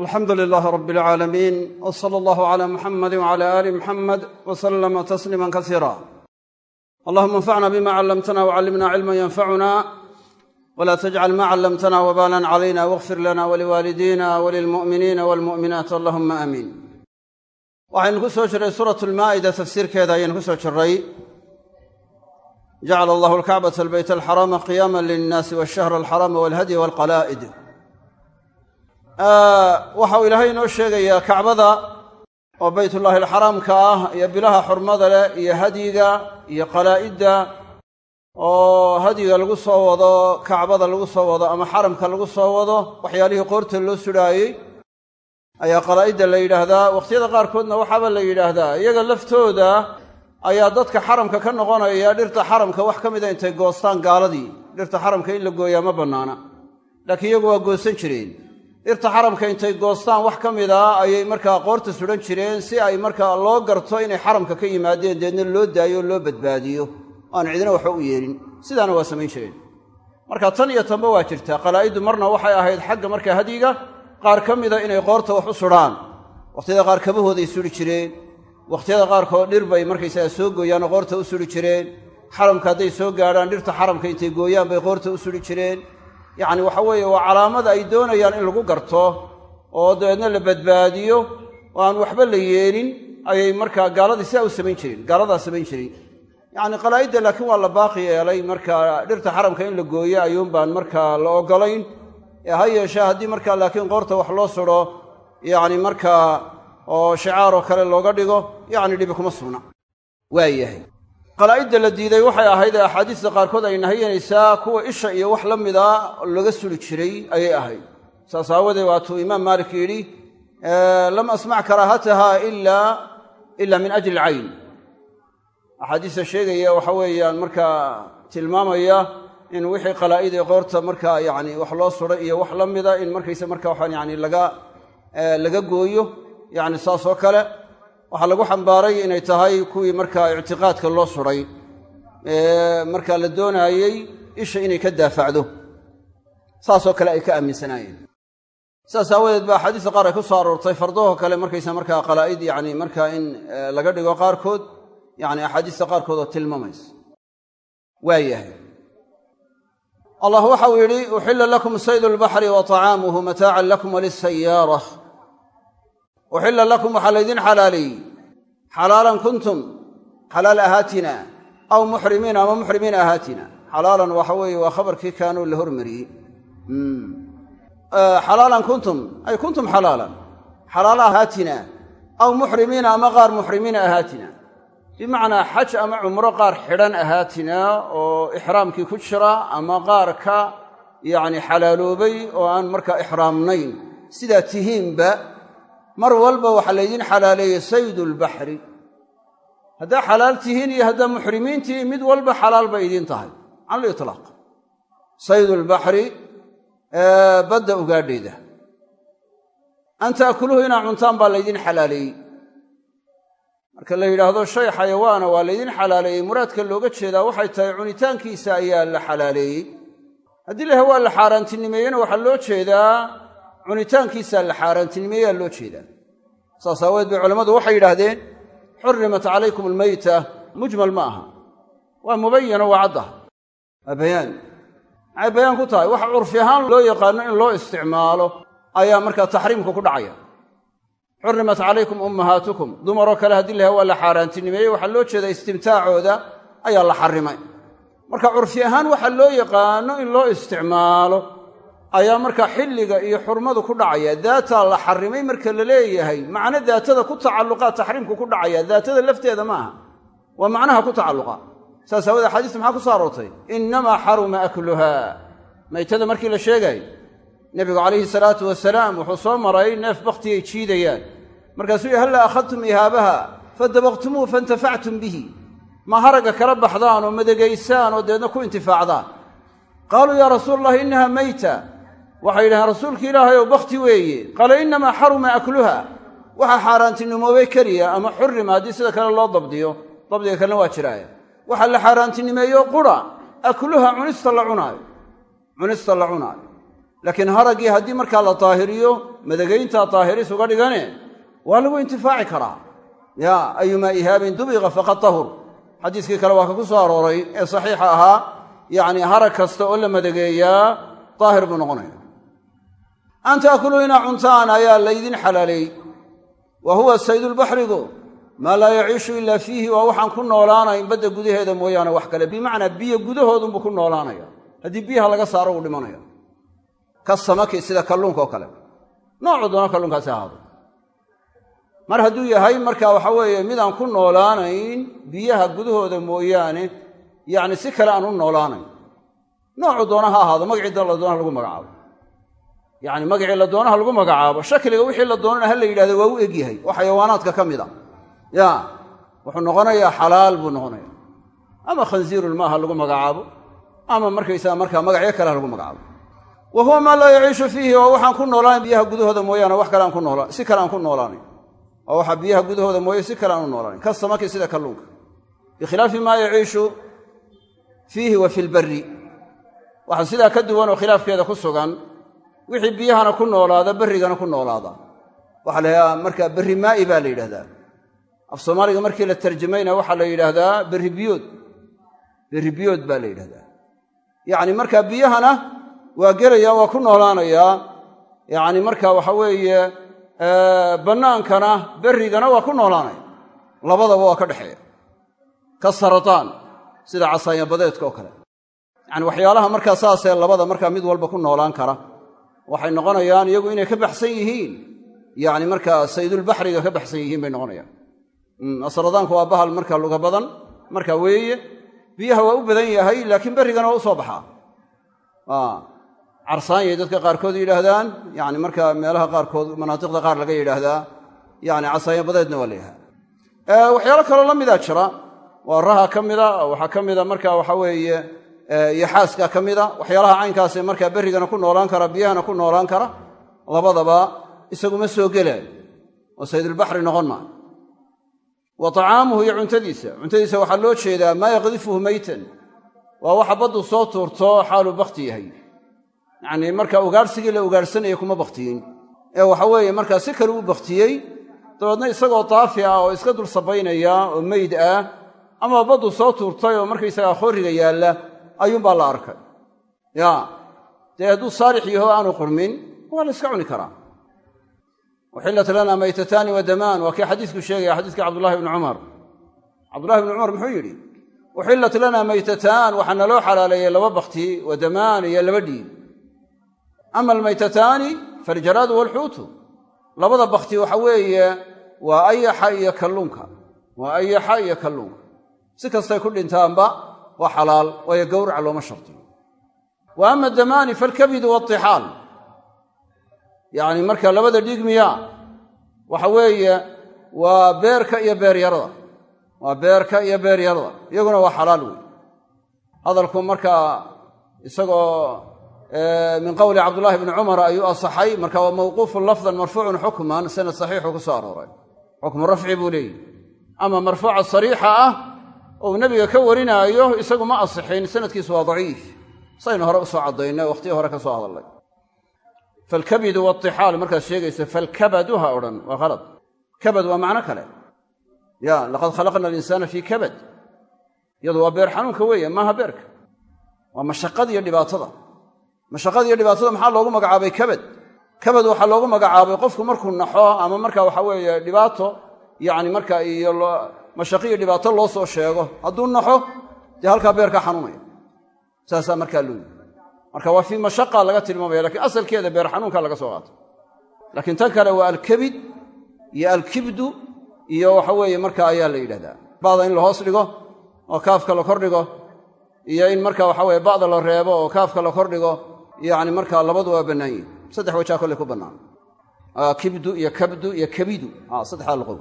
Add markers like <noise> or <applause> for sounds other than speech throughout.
alxamdu lilaahi rabbi alcaalamiin w sala allahu calaa muxamadi wcala aali muxamed w salama tasliima kasiira allahuma anfacna bima callamtana wcallimna cilman yanfacuna wla tajcal ma callamtana wbalan calayna wاغfir lana waliwaalidiina walilmu'miniina walmu'minaat allahuma aamiin waxaynu ku soo jirray suurat lmaa'ida tafsiirkeeda ayaynu ku soo jirray jacala allahu alkacbata albayt alxaraama qiyaama linnaasi washahra alxaraama walhadya walqalaa'id waxa uu ilaahay inoo sheegayaa kacbada oo baytullaahi alxaraamka ah iyo bilaha xurmada leh iyo hadyiga iyo qalaa'idda oo hadyiga lagu soo wado kacbada lagu soo wado ama xaramka lagu soo wado waxyaalihii qoorta loo sudhaayey ayaa qalaa'idda la yidhaahdaa. Wakhtiyada qaarkoodna waxaaba la yidhaahdaa iyaga laftooda ayaa dadka xaramka ka noqonaya dhirta xaramka wax ka mida intay goostaan gaaladii. Dhirta xaramka in la gooyaa ma bannaana laakiin iyagu waa goosan jireen dhirta xaramka intay goostaan wax ka mida ayay markaa qoorta sudhan jireen si ay markaa loo garto inay xaramka ka yimaadeen deedna loo daayo o loo badbaadiyo. Aan cidina waxba u yeelin. Sidaana waa samayn jireen. Marka tan iyo tanba waa jirtaa. Qalaa'iddu marna waxay ahayd xagga markaa hadyiga qaar ka mida inay qoorta wax u sudhaan wakhtiyada qaar kabahooday suri jireen. Wakhtiyada qaarkood dhir bay markaysaga soo gooyaanoo qoorta u suri jireen. Xaramka hadday soo gaadhaan dhirta xaramka intay gooyaan bay qoorta u suri jireen yacni waxa weeye waa calaamada ay doonayaan in lagu garto oo dabeedna la badbaadiyo oo aan waxba la yeelin ayay markaa gaaladii sidaa u samayn jireen gaaladaa samayn jiray yacni qalaa'idda laakiin waa la baaqi yeelay markaa dhirta xaramka in la gooyo ayuun baan markaa la oggolayn. Ee ha yeeshee haddii markaa laakiin qoorta wax loo sudho yacni markaa oo shicaaroo kale looga dhigo yacni dhibi kuma sugna. Waayahay qalaa'idda la diiday waxay ahayd ee axaadiista qaarkood ay nahiyanaysaa kuwa isha iyo wax la mida laga suli jiray ayay ahayd. Saas aawadeed waatuu imaam maalik yidhi lam asmac karaahataha ila min ajli alcayn axaadiista sheegaya waxa weeyaan markaa tilmaamaya in wixii qalaa'id ee qoorta markaa yacni wax loo suray iyo wax la mida in markaysa marka waxaan yani laga gooyo yacni saas oo kale waxaa lagu xambaaray inay tahay kuwii markaa ictiqaadka loo suray markaa la doonaayey isha inay ka daafacdo. Saasoo kale ay ka aaminsanaayeen. Saas aawadeed ba axaadiista qaar ay ku soo aroortay fardahoo kale markaysa markaa qalaa'id yacni markaa in laga dhigo qaarkood yacni axaadiista qaarkood oo tilmaamaysa. Waayahay allah waxau yidhi uxilla lakum saydu lbaxri wa طacaamuhu mataacan lakum walisayaara uxilla lakum waxaa laydin xalaaleeyey xalaalan kuntum xalaal ahaatina aw muxrimiina ama muxrimiina ahaatina xalaalan waxa weeye waa khabarkii kaanuu la hormariyey xalaalan kuntum ay kuntum xalaalan xalaal ahaatina aw muxrimiina ama qaar muxrimiina ahaatina bimacnaa xaj ama cumro qaar xidhan ahaatina oo ixraamkii ku jira ama qaar ka yacni xalaaloobay oo aan markaa ixraamnayn sidaa mar walba waxaa laydin xalaaleeyey saydu lbaxri haddaa xalaal tihiin iyo haddaa muxrimiin tihiin mid walba xalaal bay idiin tahay. Cala litlaaq saydu lbaxri badda ugaadheeda an taakuluhu inaa cuntaan baa laydin xalaaleeyey. Marka la yidhaahdo shay xayawaana waa laydin xalaaleeyey. Muraadka looga jeedaa waxay tahay cunitaankiisa ayaa la xalaaleeyey. Haddii laha waa la xaaraantinimeeyena waxaa loo jeedaa cunitaankiisaa la xaaraantinimeeyaa loo jeedaa saas aaweed bay culammadu waxay yidhaahdeen xurimat calaykum almeyta mujmal ma aha. Waa mubayano waa caddah waa bayaan. Maxay bayaan ku tahay? Waxa curfi ahaan loo yaqaano in loo isticmaalo ayaa markaa taxriimka ku dhacaya. Xurimat calaykum ummahaatukum. Dumaroo kale haddii laha waa la xaaraantinimeeyey. Waxaa loo jeedaa istimtaacooda ayaa la xarrimay. Marka curfi ahaan waxa loo yaqaano in loo isticmaalo ayaa markaa xilliga iyo xurmadu ku dhacaya. Daataa la xarrimay marka la leeyahay. Macno daatada ku tacalluqaa taxriimku ku dhacaya. Daatada lafteeda maaha waa macnaha ku tacalluqa saas aawadee xadiistu maxaa ku soo aroortay? Innamaa xaruma akluha maytada markii la sheegaayo nebigu calayhi salaatu wasalaam wuxuu soo maray neef bakhtiyay jiidayaan. Markaasuu yihi halla akhadtum ihaabaha? Fadabaqtumuuhu faintafactum bihi. Ma haragga kala baxdaan oo madegaysaan oo deedna ku intifaacdaan. Qaaluu yaa rasuula allahi innaha meyta waxay yidhaheen rasuulki ilaahay ow bakhti weeye. Qaala innamaa xaruma akluha. Waxaa xaaraantinimoobay keliya ama xurima haddii sida kale loo dabdiyo. Dabdiga kalena waa jiraaya. Waxaa la xaaraantinimeeyo qura. Akluha cunista la cunaayo. Cunista la cunaayo. Laakiin haraggii haddii markaa la daahiriyo madagayntaa daahiris uga dhigane waa lagu intifaaci karaa. Ya ayumaa ihaabin dubiqa faqad tahur. Xadiiskii kale waa ka ku soo arooray ee saxiixa ahaa. Yacni harag kasta oo la madageeyaa daahir buu noqonaya an taakuluu inaa cuntaan ayaa laydin xalaaleey wa huwa saydulbaxrigu maa laa yaciishu ilaa fiihi waa waxaan ku noolaanayn badda gudaheeda mooyaane wax kale bimacnaa biyo gudahoodunbuu ku noolaanaya haddii biyaha laga saaro uu dhimanaya ka samaki sida kalluunka oo kale noocu doona kalluunkaasi ahaado mar hadduu yahay marka waxa weeye midaan ku noolaanayn biyaha gudahooda mooyaane yacni si kale aan u noolaanayn noocu doona ha ahaado magacii da la doonaha lagu magacaabo yacni magacii la doonaha lagu magacaabo. Shakliga wixii la doonana ha la yidhahdo waa u egyahay oo xayawaanaadka ka mid a. Ya wuxuu noqonayaa xalaal buu noqonaya ama khansiirulmaaha lagu magacaabo. Ama markaysaga markaa magacyo kale ha lagu magacaabo. Wa huwa maa laa yaciishu fiihi oo waxaan ku noolaanayn biyaha gudahooda mooyaane wax kale ku noolaan si kale ku noolaanayn oo waxaa biyaha gudahooda mooye si kale u noolaanayn ka samaki sida kalluunka. Bikhilaafi maa yaciishu fiihi wa fi lbari waxaa sidaa ka duwan oo khilaafkeeda ku sugan wixii biyahana ku noolaada berrigana ku noolaada. Waxaa la markaa berri maa'i baa la yidhahdaa. Af soomaaliga markii la tarjamayna waxaa la yidhaahdaa berri biyood. Berri biyood baa la yidhahdaa. Yacni markaa biyahana waa gelaya waa ku noolaanayaa yacni marka waxa weeye bannaankana berrigana waa ku noolaanaya. Labadaba waa ka dhexeeya. Ka sarataan sida casaanyabadeedka oo kale. Yacani waxyaalaha markaa saasee labada markaa mid walba ku noolaan kara waxay noqonayaan iyagu inay ka baxsan yihiin. Yacni markaa saydulbaxriga ka baxsan yihiin bay noqonayaan. Asradaanku waa bahal markaa luga badan marka weeye biyaha waa u badan yahay laakiin berrigana waa u soo baxaa. Carsaanyay dadka qaarkood yidhaahdaan yani markaa meelaha qaarkood manaatiqda qaar laga yidhaahdaa yani casaanya badeedna waa la yidhahda waxyaalo kaloo la midaa jira. Waa raha ka mida waxaa ka mida marka waxa weeye yaxaaska ka mida waxyaalaha caynkaase markaa berrigana ku noolaan kara biyahana ku noolaan kara labadaba isaguma soo gelaayo oo saydulbaxri noqon maa wa طacaamuhu iyo cuntadiisa. Cuntadiisa waxaa loo jeedaa maa yaqdifuhu meytan waa waxa baddu soo tuurto xaaluu bakti yahay. Yacnii marka ugaadhsigii la ugaadhsanaya kuma bakhtiyin. Ee waxa weeye markaa si kale u bakhtiyey dabeedna isagoo daafi ah oo iska dul sabaynaya oo meyd ah ama baddu soo tuurtay oo markaysagaa khoorriga yaalla ayuunbaa la arkay. Ya dee hadduu saalix yaho aanu qurmin waa la iska cuni karaa. Uxillat lana maytataani wa damaan waa kii xadiisku sheegaya xadiiskii cabdullahi bni cumar. Cabdullahi bni cumar muxuu yidhi uxillat lana maytataan waxaa naloo xalaaleeyey laba bakti wa damaan iyo laba dhiig. Ama almaytataani faljaraadu waalxuutu labada bakti waxa weeye waa ayaxa iyo kalluunka. Waa ayaxa iyo kalluunka. Si kastay ku dhintaanba waa xalaal waayo gowraca looma shartiyo wa ama damaani faalkabidu waaltixaal yacni marka labada dhiig miyaa waxa weeye waa beerka iyo beeryarada. Waa beerka iyo beeryarada. Iyaguna waa xalaal wey hadalku markaa isagoo min qowli cabdullaahi bni cumar ayuu asaxay marka waa mawquufun lafdan marfuucun xukman sanad saxiixu ku soo arooray. Xukmu rafci buu leeyihi ou nebiga ka warinaayo isagu ma asixin sanadkiisu waa daciif. Saynu hore u soo caddaynay wakhtiyo hore ka soo hadallay. Falkabidu waatixaal markaad sheegaysa falkabadu ha odhan waa khalad. Kabad waa macno kale. Ya laqad khalaqna alinsaana fii kabad. Iyadu waa beer xanuunka weeye maaha beerka. Waa mashaqada iyo dhibaatada. Mashaqada iyo dhibaatada maxaa loogu magacaabay kabad? Kabad waxaa loogu magacaabay qofku markuu naxo ama marka waxa weeye dhibaato yacni marka iyo mashaqo iyo dhibaato loo soo sheego. Hadduu naxo dee halkaa beerkaa xanuunaya. Saasaa markaa loo marka waa fii mashaqa laga tilmaamaya lakiin asalkeeda beer xanuunka laga soo qaatay laakiin tan kale waa alkabid iyo alkibdu iyo waxa weeye marka ayaa la yidhahdaa. Ba'da in la hoos dhigo oo kaafka la kordhigo iyo in marka waxa weye ba'da la reebo oo kaafka la kordhigo yacni markaa labadu waa bannaan yihiin saddex wajaa kolley ku bannaan. Kibdu iyo kabdu iyo kabidu. Saddexdaa laqob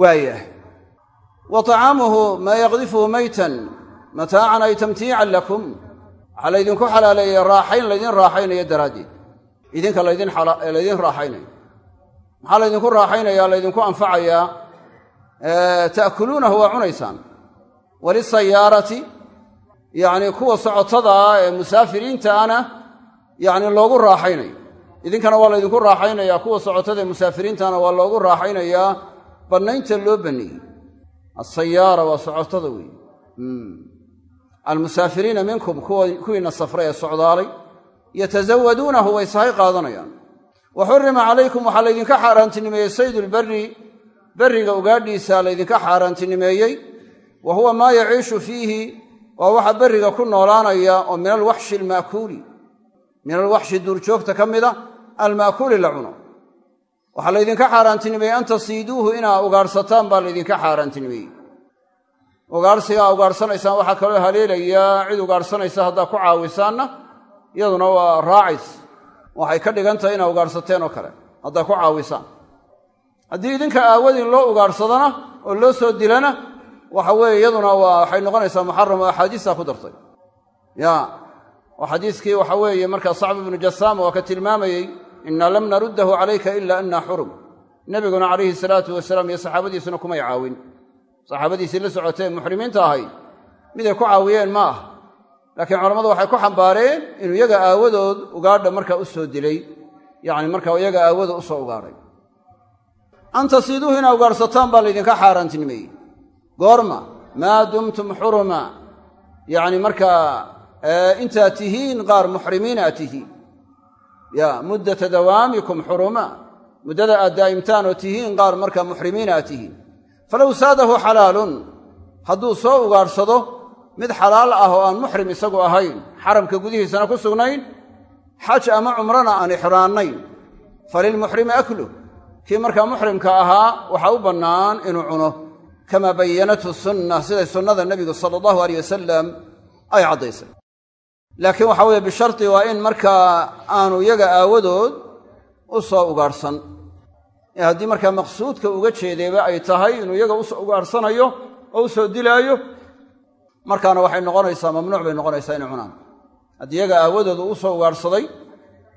waayah wa طacaamuhu maa yaqdifuhu maytan mataacan ay tamtiican lakum. Waxaa laydinku xalaaleeyey raaxayn laydin raaxaynayo daraaddeed. Idinka laydin raaxaynayo maxaa laydinku raaxaynaya. Laydinku anfacayaa ta'kuluunahu waa cunaysaan. Walisayaarati yacnii kuwa socotada ee musaafiriinta ana yacni loogu raaxaynayo idinkana waa laydinku raaxaynayaa kuwa socotada ee musaafiriintana waa loogu raaxaynayaa bannaynta loo banneeyey asayaara waa socotada weeye. Almusaafiriina minkum kuwiina safray ee socdaalay yatasawaduunahu way sahay qaadanayaan. Wa xurima calaykum waxaa laydinka xaaraantinimeeyey saydulberri berriga ugaadhiisa laydinka xaaraantinimeeyey. Wa huwa maa yaciishu fiihi waa waxa berriga ku noolaanaya oo min alwaxshi alma'kuuli min alwaxshi duurjoogta ka mida alma'kuuli la cuno waxaa laydinka xaaraantinimeeyey an tasiiduuhu inaa ugaadhsataan baa laydinka xaaraantinimeeyey. Ugaadhsigaa ugaadhsanaysaan waxaa kaloo haleelayaa cid ugaadhsanaysa haddaa ku caawisaanna iyaduna waa raacays waxay ka dhigan tahay inaa ugaadhsateen oo kale haddaa ku caawisaan haddii idinka aawadin loo ugaadhsadana oo loo soo dilana waxa weeye iyaduna waa waxay noqonaysaa muxaram oo axaadiistaa ku dartay. Ya oo xadiiskii waxa weeye markaa sacb ibnu jasaama waa ka tilmaamayey innaa lam naruddahu calayka ila annaa xurum. Nebiguna calayhi salaatu wasalaam iyo saxaabadiisuna kumay caawin. Saxaabadiisii la socotee muxrimiinta ahayd. Miday ku caawiyeen ma ah laakiin culammadu waxay ku xambaareen inuu iyaga aawadood ugaadha markaa u soo dilay. Yacni markaa iyaga aawada u soo ugaadhay an tasiiduuhu inaa ugaadhsataan baa laydinka xaaraantinimeeyey. Goorma maa dumtum xuruma. Yacni markaa intaad tihiin qaar muxrimiina aad tihiin ya muddata dawaamikum xuruma muddada aad daa'imtaan oo tihiin qaar markaa muxrimiina aad tihiin falow saadahu xalaalun hadduu soo ugaadhsado mid xalaal ah oo aan muxrim isagu ahayn xaramka gudihiisana ku sugnayn xaj ama cumrana aan ixraannayn falilmuxrimi akluh kii markaa muxrimka ahaa waxaa u bannaan inuu cuno kamaa bayanathu sunna siday sunnada nebigu sala allahu aleyh wasalam ay caddaysay laakiin waxa weeye bisharti waa in markaa aanu iyaga aawadood u soo ugaadhsan ee haddii markaa maqsuudka uga jeedeeba ay tahay inuu iyaga u soo ugaadhsanayo oo u soo dilaayo markaana waxay noqonaysaa mamnuuc bay noqonaysaa inay cunaan. Haddii iyaga aawadooda u soo ugaadhsaday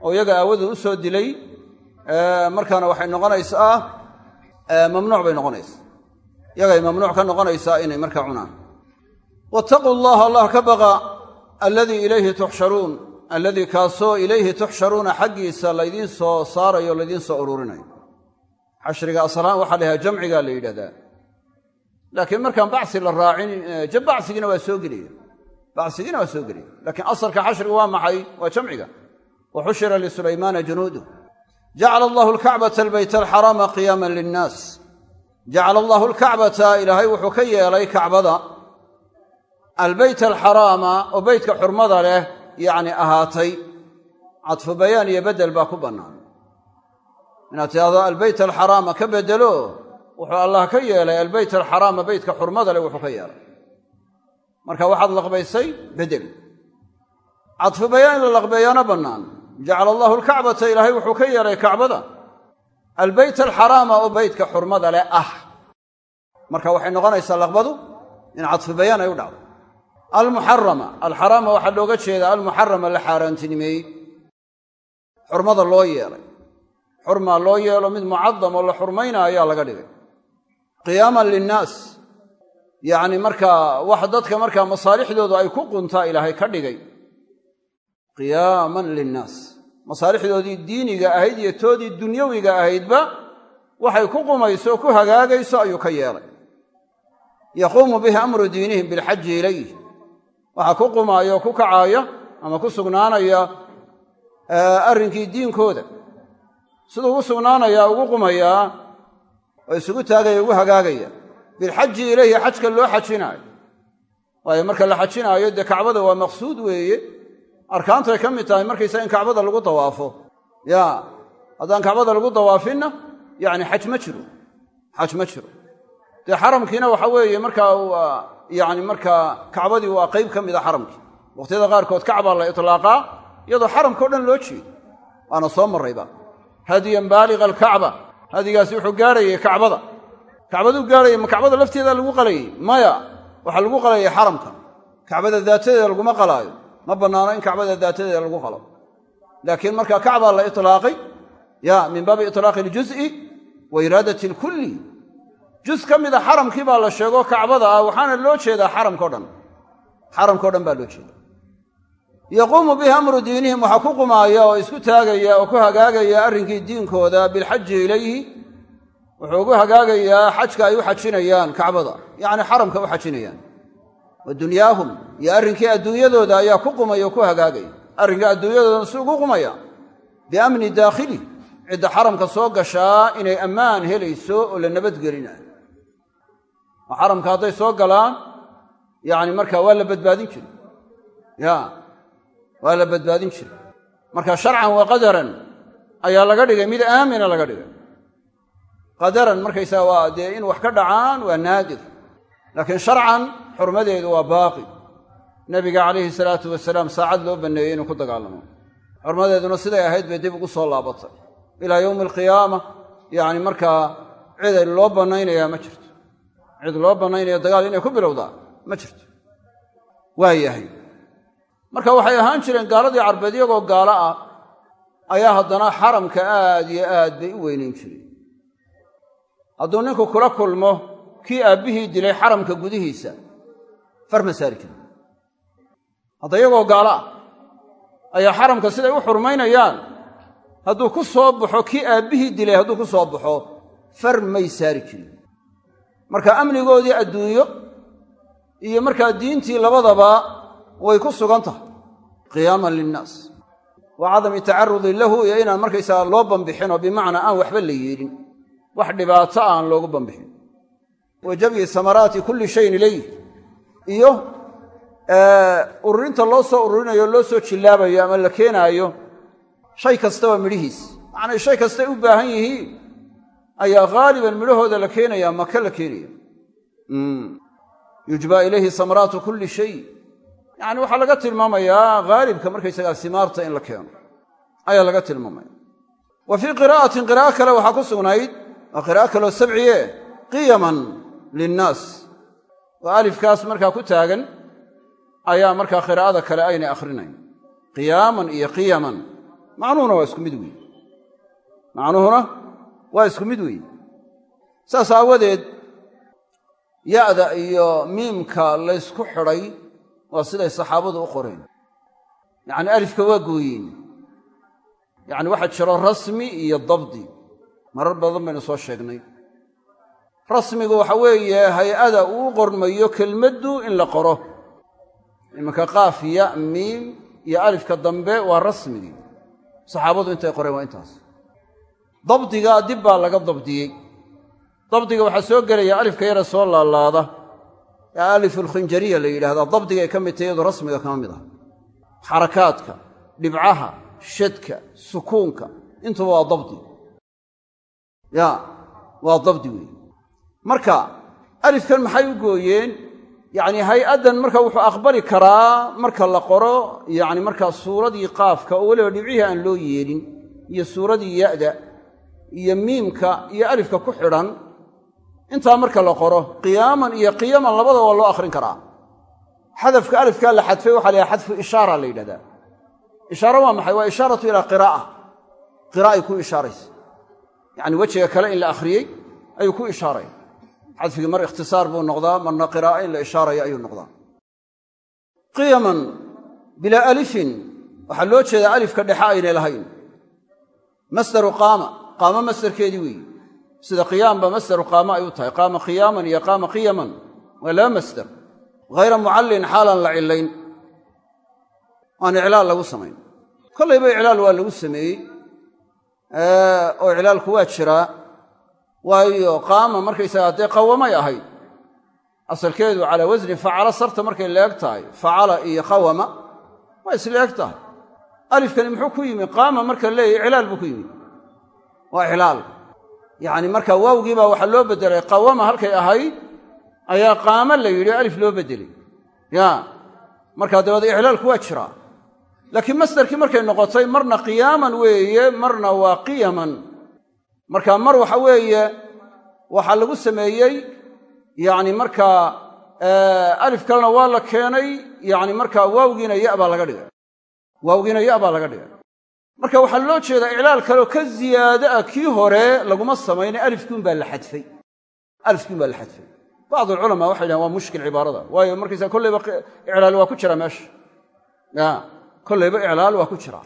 oo iyaga aawadooda u soo dilay markaana waxay noqonaysaa mamnuuc bay noqonaysaa. Iyagay mamnuuc ka noqonaysaa inay markaa cunaan. Wattaquu allaha allah ka baqa alladii ilayhi tuxsharuun alladii kaasoo ilayhi tuxsharuuna xaggiisa laydiin soo saarayo laydiin soo ururinayo xashriga aslaan waxaa la yhaha jamcigaa la yidhahdaa. Laakiin markaan bacsi la raacin bacsigiina waa soo gelaya bacsigiina waa soo gelaya laakiin asalka xashriga waa maxay? Waa jamciga. Wa xushira lisulaymaana junuudu jacala allahu alkacbata albayt alxaraama qiyaaman linnaas. Jacala allahu alkacbata ilaahay wuxuu ka yeelay kacbada albeyt alxaraama oo beytka xurmada leh yacni ahaatay. Cadfu bayaan iyo beddel baa ku bannaan. Inaad tidhahdo albeyt alxaraama ka beddelo. Wuxuu allah ka yeelay albeyt alxaraama beytka xurmada leh wuxuu ka yeelay. Marka waxaad laqbaysay beddel cadfu bayaan in la laqbeeyaana bannaan. Jacala allahu alkacbata ilaahay wuxuu ka yeelay kacbada. Albeyt alxaraama oo beytka xurmada leh ah. Marka waxay noqonaysaa laqbadu in cadfu bayaan dhacdo almuxarama alxaraama waxaa looga jeedaa almuxarama la xaaraantinimeeyey. Xurmada loo yeelay. Xurmaa loo yeelo mid mucadam oo la xurmaynaa ayaa laga dhigay. Qiyaaman linnaas. Yacni markaa wax dadka markaa masaalixdoodu ay ku quntaa ilaahay ka dhigay. Qiyaaman linnaas. Masaalixdoodii diiniga ahayd iyo toodii dunyawiga ahaydba waxay ku qumayso ku hagaagayso ayuu ka yeelay. Yaquumu bihi amru diinihim bilxaji ilayh waxaa ku qumaaya oo ku kacaaya ama ku sugnaanaya arrinkii diinkooda. Siduu ugu sugnaanayaa ugu qumayaa oo isugu taagaya ugu hagaagaya. Bilxaji ilayhi xajka loo xajinaayo. Waayo marka la xajinaayo dee kacbada waa maqsuud weeye. Arkaantay ka mid tahay markaysa in kacbada lagu dawaafo. Ya haddaan kacbada lagu dawaafinna yacni xaj ma jiro. Xaj ma jiro dee xaramkiina waxa weeye markaa waa yacni markaa kacbadii waa qayb ka mida xaramkii. Waqhtiyada qaarkood kacbaa la itlaaqaa iyadoo xaramka o dhan loo jeedo. Waana soo marrayba hadiyan baaliga alkacba. Hadigaasi wuxuu gaarhayay kacbada. Kacbaduu gaarhayay ma kacbada lafteeda lagu qalayey maya waxaa lagu qalayay xaramka kacbada daatadeeda laguma qalaayo. Ma bannaano in kacbada daatadeeda lagu qalo. Laakiin markaa kacbaa la itlaaqay ya min baabi itlaaqi iljuz'i wa iraadati alkulli juz ka mida xaramkii baa la sheego kacbada ah waxaana loo jeedaa xaramkao dhan. Xaramkao dhan baa loo jeeda yaquumu bihi amru diinihim waxaa ku qumaaya oo isku taagaya oo ku hagaagaya arrinkii diinkooda bilxaji ilayhi. Wuxuu ugu hagaagayaa xajka ay u xajinayaan kacbada. Yacni xaramka u xajinayaan. Wa dunyaahum iyo arrinkii adduunyadooda ayaa ku qumaya oo ku hagaagaya. Arrinkii adduunyadooda si ugu qumaya. Biamni daakhili cidda xaramka soo gashaa inay ammaan helayso oo la nabadgelinayo xaramka hadday soo galaan yacni markaa waa la badbaadin jiray. Ya waa la badbaadin jiray. Marka sharcan wa qadaran ayaa laga dhigay mid aamina laga dhigay. Qadaran markaysaa waa dee in wax ka dhacaan waa naadir. Laakiin sharcan xurmadeedu waa baaqi. Nebiga calayhi salaatu wasalaam saacad loo banneeyey inuu ku dagaalamo. Xurmadeeduna siday ahayd bay dib ugu soo laabatay. Ilaa yowmi alqiyaama yacni markaa cid loo bannaynayaa ma jirto cid loo bannaynaya dagaal inay ku bilowdaa ma jirto. Waa yahay. Marka waxay ahaan jireen gaaladii carbeed iyagoo gaalo ah ayaa haddana xaramka aad iyo aad bay u weynayn jireen. Hadduu ninku kula kulmo kii aabbihii dilay xaramka gudihiisa far ma saari jirin hadda iyagoo gaalo ah ayaa xaramka siday u xurmaynayaan hadduu ku soo baxo kii aabbihii dilay hadduu ku soo baxo far may saari jirin marka amnigoodii adduunyo iyo markaa diintii labadaba way ku sugan tahay. Qiyaaman linnaas. Wa cadami tacarudin lahu iyo inaan markaysaga loo bambixin oo bimacnaa aan waxba la yeelin. Wax dhibaato aan loogu bambixin. Wa jabyi samaraati kulli shayin ilayh iyo ururinta loo soo ururinayo loo soo jillaabayo ama la keenaayo shay kastaba midhihiis. Macnay shay kastay u baahan yihiin ayaa haaliban midhahooda la keenaya maka la keenaya. Yujbaa ilayhi samaraatu kulli shay. Yacni waxaa laga tilmaamayaa haalibka markaysagaa simaarta in la keeno. Ayaa laga tilmaamaya. Wa fii qiraa'atin qiraa'o kale waxaa ku sugnayd waa qiraa'o kaloo sabciye qiyaman linnaas. Oo alifkaas markaa ku taagan ayaa markaa qiraa'ada kale aynay akhrinayn. Qiyaaman iyo qiyaman. Macnuhuna waa isku mid weeye macnuhuna waa isku mid weeye. Saas aawadeed ya'da iyo miimka laysku xidhay waa siday saxaabadu u qoreen. Yacni alifka waa gooyeen. Yacni waxaa jiro rasmi iyo dabdi. Marar badan baynu soo sheegnay. Rasmigu waxa weeye hay'ada uu qormayo kelmaddu in la qoro. Imanka qaaf ya miim iyo alifka dambe waa rasmigii. Saxaabadu intay qoreen waa intaas dabdiga dib baa laga dabdiyey. Dabdiga waxaa soo gelaya alifka yara soo laalaada. Ee alifulkhinjariya la yidhahdaa dabdigay ka mid tahay iyadu rasmiga kama mid ah. Xarakaadka dhibcaha shadka sukuunka intuba waa dabdi. Ya waa dabdi weeye marka alifkan maxay u gooyeen? Yacni hay'addan marka wuxuu aqbali karaa marka la qoro yacni markaa suuradii qaafka oo weliba dhibcihii aan loo yeelin iyo suuradii ya'da iyo miimka iyo alifka ku xidhan intaa marka la qoro qiyaaman iyo qiyaman labada waa loo akhrin karaa. Xadafka alifkaa la xadfay waxa la yhaha xadfu ishaara la yidhahdaa. Ishaaro waa maxay? Waa ishaaratu ilaa qiraa'a. Qiraa'ay ku ishaaraysa. Yacni wejiga kale in la akhriyey ayuu ku ishaaraya. Xadfigii mar ikhtisaar buu noqdaa marna qiraa'a in la ishaaraya ayuu noqdaa. Qiyaman bilaa alifin waxaa loo jeedaa alifka dhexe aynay lahayn. Masdaru qaama qaamo masdarkeedii weeyi. Sida qiyaamba masdaru qaama ay u tahay. Qaama qiyaaman iyo qaama qiyaman waa laba masdar hayra mucallin xaalaan la cillayn. Aan iclaal lagu samayn. Kollayba iclaal waa lagu sameeyey. Oo iclaalku waa jiraa waayo qaama markaysagaa dee qawamay ahayd. Asalkeedu calaa wasni facala sarta markay leeg tahay. Facala iyo qawama waa isleeg tahay. Alifkani muxuu ku yimi? Qaama marka iclaal buu waa iclaal yacni marka waawgii baa waxaa loo beddelay qawama halkay ahayd ayaa qaama la yidhi alif loo beddelay. Ya markaa dabeed iclaalku waa jiraa laakiin masdarkii markay noqotay marna qiyaaman weeye marna waa qiyaman. Marka mar waxa weeye waxaa lagu sameeyey yacni markaa alif kalena waa la keenay yacni markaa waawgiina ya baa laga dhigay. Waawgiina ya baa laga dhigay marka waxaa loo jeedaa iclaal kaleo ka ziyaado ah kii hore laguma samayna alifkiun baa la xadfay. Alifkiun baa la xadfay. Bacd alculamaa waxay dhahen waa mushkil cibaarada. Waayo markaysaa kolleyba iclaal waa ku jira meesha. Ya kollayba iclaal waa ku jiraa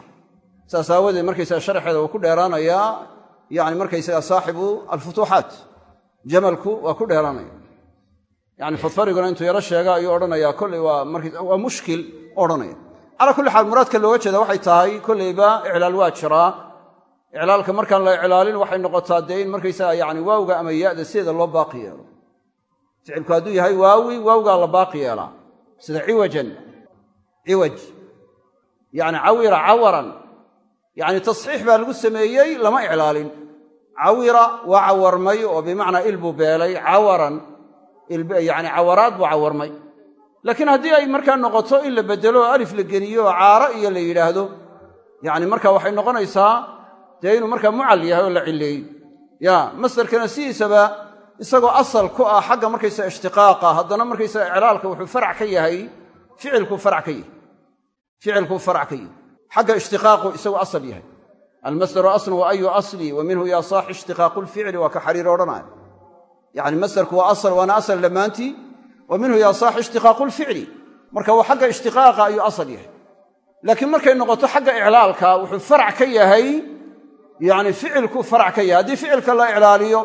saas aawadeed markaysaga sharxeeda wuu ku dheeraanayaa. Yani markaysaga saaxibu alfutuuxaat. Jamalku waa ku dheeraanaya. Yani fadfariguna intuu yaro sheega ayuu odhanaya kolley waa mushkil odhanaya calaa kulli xaal muraadka looga jeeda waxay tahay kollayba iclaal waa jiraa iclaalka markaan la iclaalin waxay noqotaa dee in markaysaga yani waawga ama ya'da sideeda loo baaqi yeelo. Ficilku hadduu yahay waawi waawgaa la baaqi yeelaa. Sida ciwajan ciwaj. Yani cawira cawaran. Yani tasxiix baa lagu sameeyey lama iclaalin. Cawira waa cawarmay oo bimacnaa il buu beelay cawaran. Yani cawaraad buu cawarmay laakiin haddii ay markaa noqoto in la bedelo oo alif la geliyo oo caaro iyo la yidhaahdo yani marka waxay noqonaysaa dee inuu markaa mucal yahay oo la cileeyey ya masdarkana sidiisaba isagoo asal ku ah xagga markaysaa ishtiqaaqa haddana markaysaa iclaalka wuxuu farac ka yahay ficilkuu farac ka yahay. Ficilkuu farac ka yahay. Xagga ishtiqaaqu isagu asal yahay. Almasdaru aslun wa ayu asli wa minhu yaa saaxi ishtiqaaqu lficli waa ka xariir odhanaya yani masdarku wa minhu yaa saaxi ishtiqaaqu lficli marka waa xagga ishtiqaaqa ayuu asal yahay. Laakiin markay noqoto xagga iclaalka wuxuu farac ka yahay yani ficilku farac ka yahay. Haddii ficilka la iclaaliyo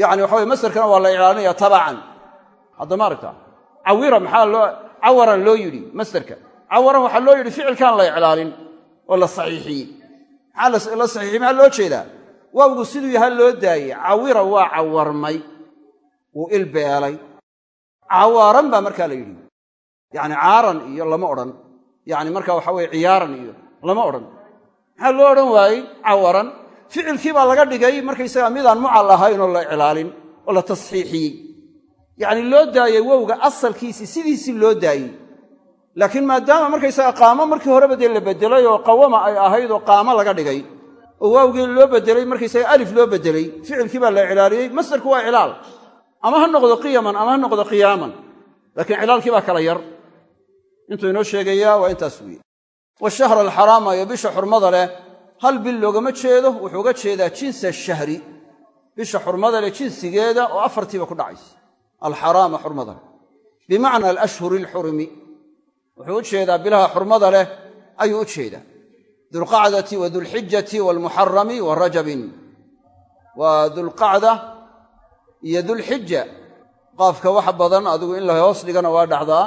yani waxa weye masdarkana waa la iclaalinaya tabacan haddama aragta cawira maxaa loo cawaran loo yidhi masdarka. Cawaran waxaa loo yidhi ficilkaan la iclaalin oo la saxiixiyey maxaa la saxiixiyey maxaa loo jeedaa? Waawgu siduu yaha loo daayey cawira waa cawarmay cawaaran baa markaa la yidhi. Yani caaran iyo lama odhan. Yani marka waxa weye ciyaaran iyo lama odhan. Maxaa loo odhan waayey? Cawaran ficilkii baa laga dhigay markaysagaa midaan mucal ahayn oo la iclaalin oo la tasxiixiyey. Yacni loo daayey wowga asalkiisii sidiisii loo daayey. Laakiin maadaama markaysaga qaamo markii horeba dee la bedelay oo qawama ay ahayd oo qaamo laga dhigay oo waawgii loo bedelay markaysaga alif loo bedelay ficilkii baa la iclaaliyey masdarku waa iclaal ama ha noqdo qiyaman ama ha noqdo qiyaaman. Laakiin iclaalkii baa kala yar. Intuu inoo sheegayaa waa intaas weeye. Washahra alxaraama iyo bisha xurmada leh. Hal bil loogama jeedo wuxuu uga jeedaa jinsa shahri. Bisha xurmada leh jinsigeeda oo afartiiba ku dhacaysa. Alxaraama xurmada leh. Bimacna alashhuri alxurumi wuxuu u jeedaa bilaha xurmada leh ayuu u jeedaa. Dulqacdati wa dulxijati waalmuxarami wa dulqacda iyo dulxija qaafka waxa badan adigu in la hoos dhigana waa dhacdaa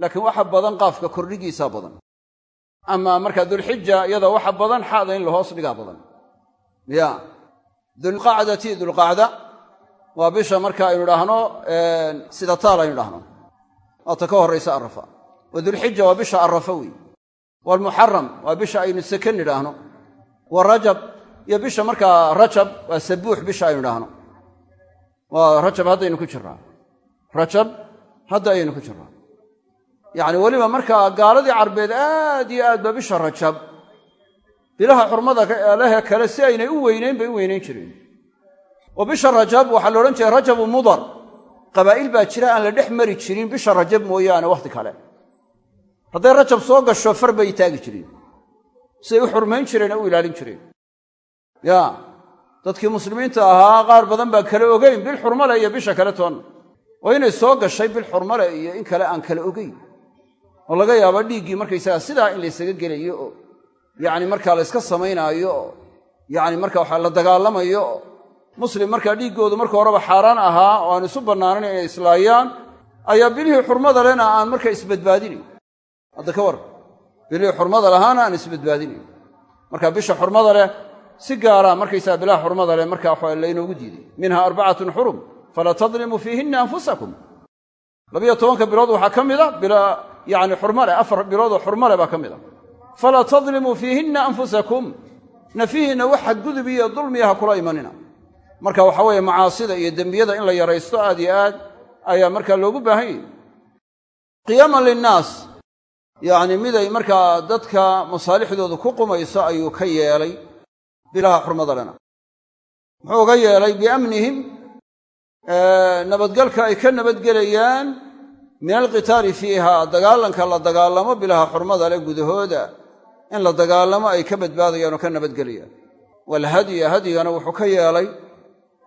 laakiin waxa badan qaafka kordhigiisaa badan. Ama marka dulxija iyada waxa badan xada in la hoos dhigaa badan. Ya. Dulqacdati dulqacda waa bisha marka aynu idhaahno sida taal aynu idhahno waata ka horraysa arafa. Wa dulxija waa bisha arafa wey waalmuxaram waa bisha aynu seke nidhaahno wa rajab iyo bisha markaa rajab waa sabuux bisha aynu idhaahno waa rajab haddaynu ku jirraa rajab hadda ayaynu ku jirraa yacni weliba markaa gaaladii carbeed aad iyo aad ba bisha rajab. Bilaha xurmada lehe kale si aynay u weynayn bay u weynayn jireen. Oo bisha rajab waxaa la odhan jiray rajabu mudar. Qabaa'il baa jira aan la dhex mari jirin bisha rajab mooyaane wakhti kale. Hadday rajab soo gasho far bay taagi jireen. Siday u xurmayn jireen oo u ilaalin jireen dadkii muslimiinta ahaa qaar badan baan kala ogeyn bil xurmale iyo bisha kale toonna oo inay soo gashay bil xurmale iyo in kale aan kala ogeyn. Oo laga yaabo dhiiggii markaysaga sidaa in laysaga gelayo oo yacni markaa la yska samaynaayo oo yacni marka waxa la dagaalamayo. Oo muslim markaa dhiiggoodu marka horeba xaaraan ahaa oo aan isu bannaanan inay islaayaan ayaa bilihii xurmada lena aan marka isbadbaadinayn hadda ka war bilihii xurmada lahaana aan isbadbaadinayn marka bisha xurmada leh si gaara markaysaga bilaha xurmada leh marka waxa laynoogu diiday. Minha arbacatun xurum falaa tadlimuu fiihinna anfusakum. Labiyo tobanka bilood waxaa ka mida bila yani xurmale afar biloodoo xurmale baa ka mid a. Falaa tadlimuu fiihinna anfusakum. Nafihiinna wax xadgudub iyo dulmiya ha kula imanina. Marka waxa weeye macaasida iyo dembiyada in la yaraysto aad iyo aad ayaa markaa loogu baahan yahy qiyaaman linnaas yacni miday markaa dadka masaalixdoodu ku qumayso ayuu ka yeelay bilaha xurmada lena muxuu uga yeelay biamnihim nabadgalka ay ka nabadgelayaan min alqitaali fiiha dagaalanka la dagaalamo bilaha xurmada leh gudahooda in la dagaalamo ay ka badbaadayaan oo ka nabadgelayaan. Waalhadya hadyigana wuxuu ka yeelay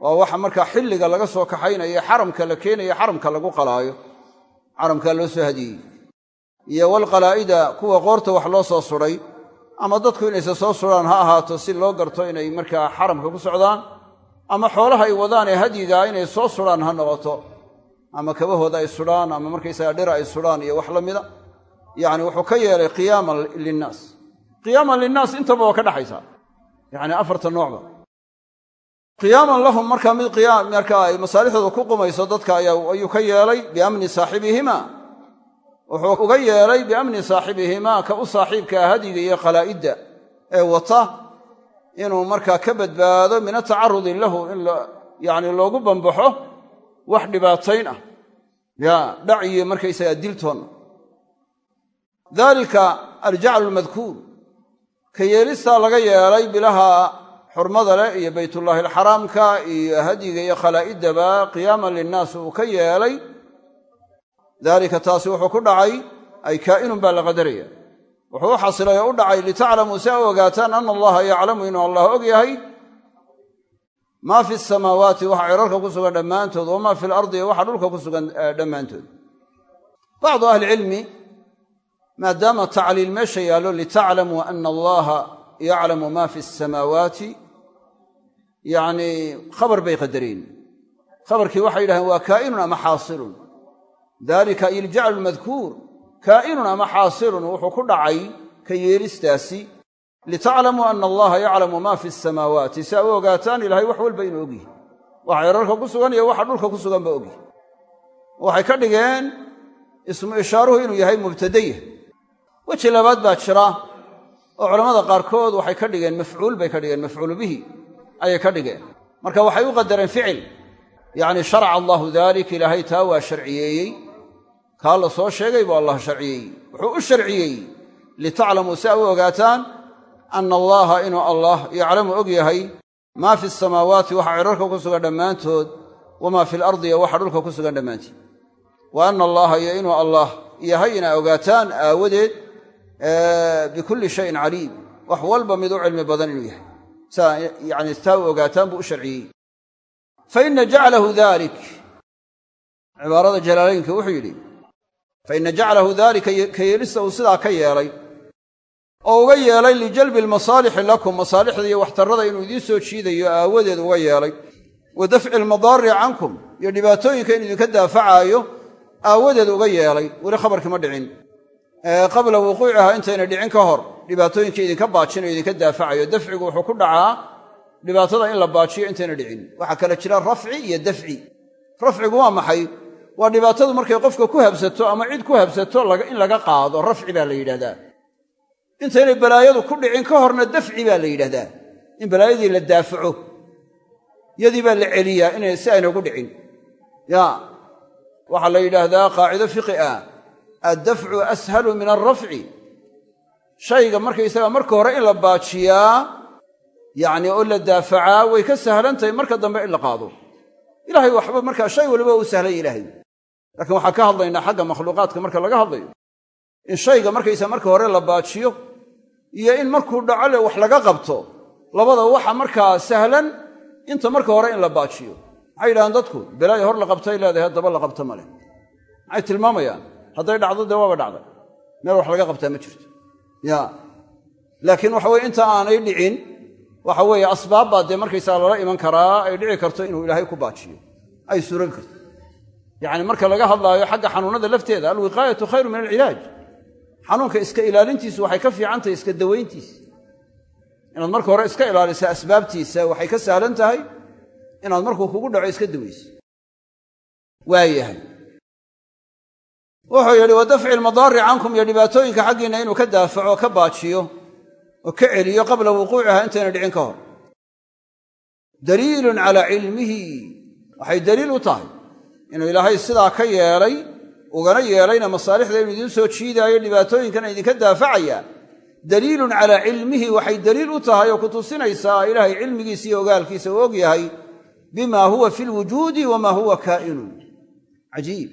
waa waxa markaa xilliga laga soo kaxaynayo xaramka la keenayo xaramka lagu qalaayo xaramkaa loo soo hadiyey. Iyo walqalaa'ida kuwa qoorta wax loo soo suday ama dadku inayse soo sudhaan ha ahaato si loo garto inay markaa xaramka ku socdaan ama xoolaha ay wadaan ee hadyigaa inay soo sudhaan ha noqoto. Ama kabahooda ay sudhaan ama markaysaga dhira ay sudhaan iyo wax la mida. Yacni wuxuu ka yeelay qiyaaman linnaas. Qiyaaman linnaas intaba waa ka dhaxaysaa yacni afarta noocba. Qiyaaman lahum markaa mid markaa ay masaalixdooda ku qumayso dadka ayuu ka yeelay biamni saaxibihima wuxuu uga yeelay biamni saaxibihimaa ka u saaxiibkaa hadiga iyo qalaa'idda ee wata inuu markaa ka badbaado min atacarudi lahu in yani loogu bambaxo wax dhibaatayn ah. Ya dhac iyo markaysagaa diltoonna dalika aljaclu lmadkuur ka yeelistaa laga yeelay bilaha xurmada leh iyo baytullaahi alxaraamka iyo hadiga iyo khalaa'idaba qiyaaman linnaas uu ka yeelay daalika taasi wuxuu ku dhacay ay kaa'inun baa la qadaraya. Wuxuu u xasilay oo u dhacay litaclamuu si a ogaataan ana allaha yaclamu inuu allah og yahay maa fi samaawaati waxa cirarka ku sugan dhammaantood wamaa fi lardi waxa dhulka ku sugan dhammaantood. Bacdu ahlicilmi maadaama tacliil meesha yaallo litaclamuu ana allaha yaclamu ma fi samaawaati yacnii khabar bay qadareen khabarkii waxay yidhahdeen waa kaa'inun ama xaasilun dalika iljaclu lmadkuur kaa'inun ama xaasilun wuxuu ku dhacay ka yeelistaasi litaclamuu ana allaha yaclamu ma fi samaawaati. Si a u ogaataan ilahay wax walba inuu ogyihi waxa cirarka ku sugan iyo waxa dhulka ku sugan ba ogyihi waxay ka dhigeen ismu ishaaruhu inuu yahay mubtadayah. Weji labaad baa jira oo culammada qaarkood waxay ka dhigeen mafcuul bay ka dhigeen mafcuulu bihi ayay ka dhigeen. Marka waxay u qadareen ficil yacni sharaca allahu dalik ilaahay taa waa sharciyeeyey kaa la soo sheegay buu allah sharciyeeyey wuxuu u sharciyeeyey litaclamuu si a u ogaataan ana allaha inuu allah yaclamu og yahay maa fi samaawaati waxa cirarka ku sugan dhammaantood wamaa fi lardi iyo waxa dhulka ku sugan dhammaanteed wa ana allaha iyo inuu allah yahay inaa ogaataan aawadeed bikulli shayin caliim. Wax walba mid u cilmi badan inuu yahay. Saa yani taa u ogaataan buu u sharciyey. Faina jaclahu dalik cibaarada jalaalaynka wuxuu yidhi faina jaclahu daalika ka yeelista uu sidaa ka yeelay oo uga yeelay lijalbi almasaalixi lakum masaalixda iyo waxtarrada inuu idiin soo jiidayo aawadeed uga yeelay wa dafci almadaari cankum iyo dhibaatooyinka inuu idinka daafacaayo aawadeed uga yeelay weli khabarkii ma dhicin qabla wuquuciha intayna dhicin ka hor dhibaatooyinkii idinka baajinayo idinka daafacayo dafcigu wuxuu ku dhacaa dhibaatada in la baajiyo intayna dhicin waxaa kale jira rafci iyo dafci rafcigu waa maxay waa dhibaatadu markay qofka ku habsato ama cid ku habsato in laga qaado rafci baa la yidhahdaa. Intaynay balaayadu ku dhicin ka horna dafci baa la yidhahdaa. In balaayadii la daafaco yadii baa la celiyaa inay si aynagu dhicin. Ya waxaa la yidhaahdaa qaacido fiqi ah addafcu ashalu min alrafci shayga markaysaga marka hore in la baajiyaa yacni oo la daafacaa way ka sahlan tahay marka dambe in la qaado. Ilahay waxba markaa shay waliba u sahlay ilaahay laakiin waxaan ka hadlaynaa xagga makhluuqaadka marka laga hadlayo. In shayga markaysa marka hore la baajiyo iyo in markuu dhaco le wax laga qabto labada waxa markaa sahlan inta marka hore in la baajiyo. Maxay yidhahaan dadku? Belaayo hor la qabtay leedahay haddaba la qabta male maxay tilmaamayaan? Hadday dhacdo dee waaba dhacday. Meel wax laga qabtaa ma jirto. Ya. Laakiin waxa weye inta aanay dhicin waxa weeye asbaab baa dee markaysaa lala iman karaa ay dhici karto inuu ilaahay ku baajiyo ay suurobi karto yacni marka laga hadlaayo xagga xanuunada lafteeda alwiqaayatu khayru min alcilaaj. Xanuunka iska ilaalintiisu waxay ka fiicantahay iska dawayntiisa inaad marka hore iska ilaaliso asbaabtiisa waxay ka sahlan tahay inaad markuu kugu dhaco iska dawayso waayahay. Wuxuu yidhi wa dafci almadaari cankum iyo dhibaatooyinka xaggiinna inuu ka daafaco ka baajiyo oo ka celiyo qabla wuquuciha intayna dhicin ka hor. Daliilun calaa cilmihi. Waxay daliil u tahay inuu ilaahay sidaa ka yeelay ugana yeelayna masaalixda inuu idiin soo jiidaayo dhibaatooyinkana idinka daafacaya. Daliilun calaa cilmihi waxay daliil u tahay oo ku tusinaysaa ilaahay cilmigiisa iyo ogaalkiisa uu og yahay bima huwa fi lwujuudi wamaa huwa kaa'inun. Cajiib.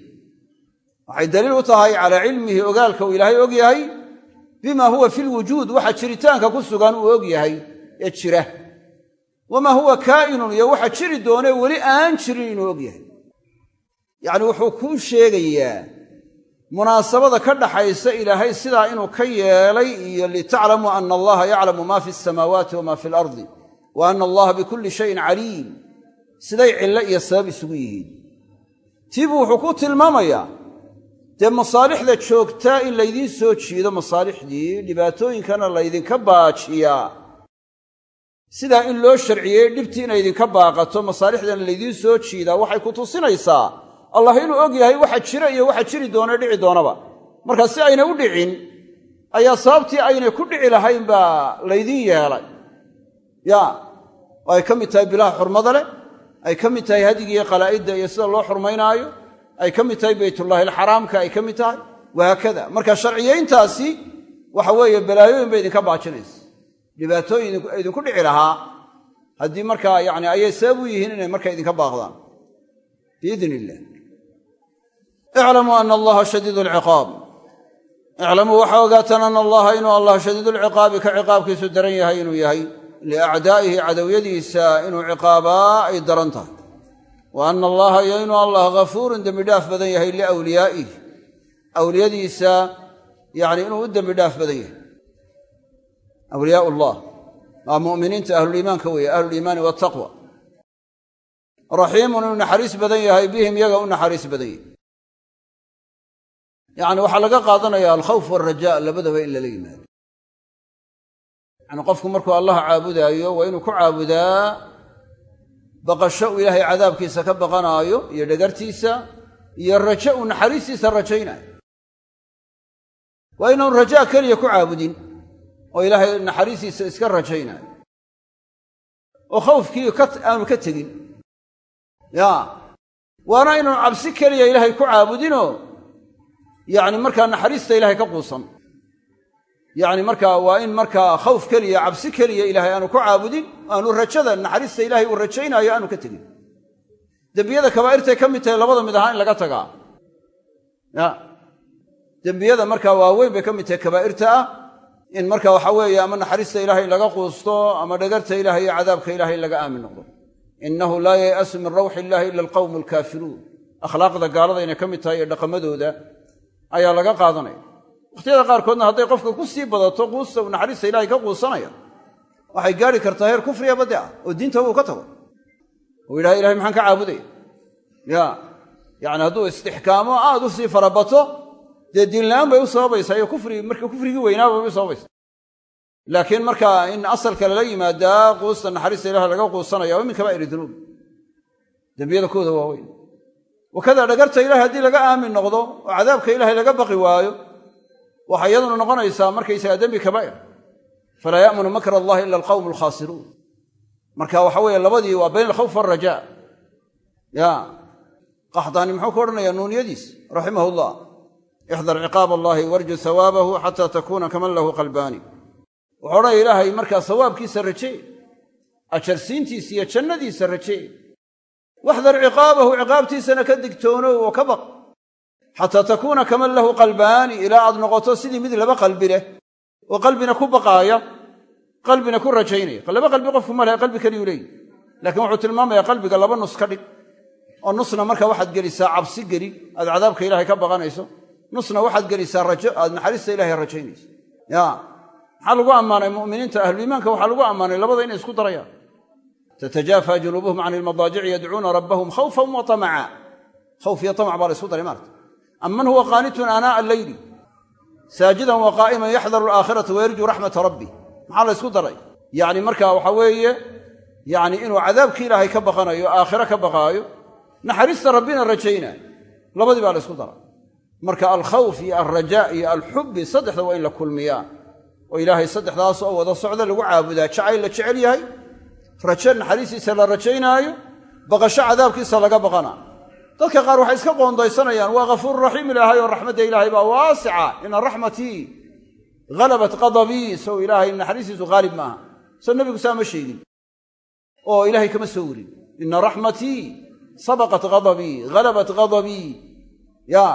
Waxay daliil u tahay calaa cilmihi ogaalka uu ilaahay og yahay bima huwa fi lwujuud waxa jiritaanka ku sugan uu og yahay ee jira. Wamaa huwa kaa'inun iyo waxa jiri doonee weli aan jirin inuu og yahay yacni wuxuu kuu sheegayaa munaasabada ka dhaxaysa ilaahay sidaa inuu ka yeelay iyo litaclamuu ana allaha yaclamu ma fi asamaawaati wama fi alardi wa ana allaha bikulli shayin caliim. Siday cillo iyo sabab isugu yihiin. Tiibuu wuxuu ku tilmaamayaa dee masaalixda joogtaa in laydiin soo jiido masaalixdii dhibaatooyinkana laydinka baajiyaa sidaa in loo sharciyey dhibtii inay idinka baaqato masaalixdana laydiin soo jiidaa waxay ku tusinaysaa allah inuu og yahay waxa jira iyo waxa jiri doona dhici doonaba. Markaa si ayna u dhicin ayaa sababtii aynay ku dhici lahayn baa laydiin yeelay. Ya ay ka mid tahay bilaha xurmada leh ay ka mid tahay hadigiiyo qalaa'idda iyo sida loo xurmaynaayo ay ka mid tahay baytullaahi alxaraamka ay ka mid tahay wahaakada marka sharciyayntaasi waxa weeye balaayooyin bay idinka baajinaysa. Dhibaatooyin idinku dhici lahaa haddii markaa yani ayay sabab u yihiin inay marka idinka baaqdaan. Biidn illah iclamuu ana allaha shadiidu alciqaab iclamuu waxaa ogaataan ana allaha inuu allah shadiidu lciqaabi ka ciqaabkiisu daran yahay inuu yahay liacdaa'ihi cadowyadiisa inuu ciqaabaa ay daran tahay wa ana allaha iyo inuu allah ghafuurun dembidhaaf badan yahay liawliyaa'ihi awliyadiisa yani inuu u dembidhaaf badan yahay awliyaa ullah waa mu'miniinta ahluliimaanka weeye ahluliimaani wataqwa raxiimun inuu naxariis badan yahay bihim yaga u naxariis badan yacni waxaa laga qaadanaya alkhawf waalrajaa labadaba in lala yimaado. Yacni qofku markuu allaha caabudaayo waa inuu ku caabudaa baqasho uu ilaahay cadaabkiisa ka baqanaayo iyo dhagartiisa iyo rajo uu naxariistiisa rajaynaayo waa inaanu rajaa keliya ku caabudin oo ilaahay naxariistiisa iska rajaynaayo oo khawfkii aanu ka tegin. Ya waana inaanu cabsi keliya ilaahay ku caabudinoo yacni markaa naxariista ilaahay ka quusan. Yacni markaa waa in markaa khawf keliya cabsi keliya ilaahay aanu ku caabudin aanu rajada naxariista ilaahay uu rajaynaayo aanu ka tegin. Dembiyada kabaa'irtay ka mid tahay labada mid ahaa in laga tagaa. Ya. Dembiyada markaa waaweyn bay ka mid tahay kabaa'irta ah in marka waxa weeye ama naxariista ilaahay laga quusto ama dhagarta ilahay iyo cadaabka ilaahay laga aamin noqdo. Innahu laa yay'asu min rawxi illaahi ila alqawmu alkaafiruun akhlaaqda gaalada inay ka mid tahay iyo dhaqamadooda ayaa laga qaadanaya. Wakhtiyada qaarkoodna hadday qofka ku sii badato quusta uu naxariista ilaahay ka quusanaya waxay gaari kartaa heer kufriya badde ah oo diinta uu ka tago. Uu yidhaha ilahay maxaan ka caabudaya? Ya yacni hadduu istixkaamo aad u sii farabato dee diinla'aan bay u sababaysaa iyo kufri marka kufrigii weynaaba bay u sababaysa laakiin marka in asalka lala yimaadaa quusta naxariista ilahay laga quusanaya waa min kabaa'ir dunuub dembiyada kooda waaweyn wakada dhagarta ilahay haddii laga aamin noqdo oo cadaabka ilaahay laga baqi waayo waxay iyaduna noqonaysaa markaysagaa dembi kabaa'ir falaa ya'munu makr allahi ila alqawmu alkhaasiruun marka waxa weeye labadii waa bayn alkhawf waalrajaa. Ya qaxdaani muxuu ka odhanayaa nuuniyadiis raximahu llah ixdar ciqaab allahi warju hawaabahu xataa takuuna kaman lahu qalbaani. Wuxuu odhanaya ilaahay markaa sawaabkiisa rajee ajarsiintiisa iyo jannadiisa rajee waxdar ciqaabahu ciqaabtiisana ka digtoonow oo ka baq xataa takuuna kaman lahu qalbaani ilaa aad noqoto sidii mid laba qalbi leh oo qalbina ku baqaaya qalbina ku rajaynaya laba qalbi qofku ma lehe qalbi keliyuu leeyi laakiin wuxuu tilmaamayaa qalbiga laba nus ka dhig oo nusna marka waxaad gelisaa cabsi geli aad cadaabka ilaahay ka baqanayso nusna waxaad gelisaa rajo aad naxariista ilahay rajaynayso maxaa lagu ammaanay mu'miniinta ahluiimaanka waxaa lagu ammaanay labada inay isku darayaan tatajaafa junuubuhum can ilmadaajici yadcuuna rabbahum khawfan wa tamaca khawf iyo tamac baa la isku daray maarta amman huwa qaanitun aanaa'a alleyli saajidan wa qaa'iman yaxdaru alaakhirata wayarjuu raxmata rabbih maxaa la ysku daray yacni marka waxa weeye yacni inuu cadaabkii ilaahay ka baqanayo aakhiro ka baqaayo naxariista rabbina rajaynaayo labadii baa la ysku daray marka alkhawf iyo alrajaa iyo alxubbi saddexda waa in la kulmiyaa oo ilaahay saddexdaas wada socda lagu caabudaa jacayl la jecel yahay rajo naxariistiisa la rajaynaayo baqasho cadaabkiisa laga baqana. Dadka qaar waxay iska qoondaysanayaan waa ghafuuru raxiim ilaahay oo raxmadda ilaahay baa waasica ina raxmatii halabat qadabii sow ilaahay naxariistiisu haalib maaha. Soo nebigu saa ma sheegin. Oo ilaahay kama soo warin. Ina raxmatii sabaqat ghadabii halabat ghadabii ya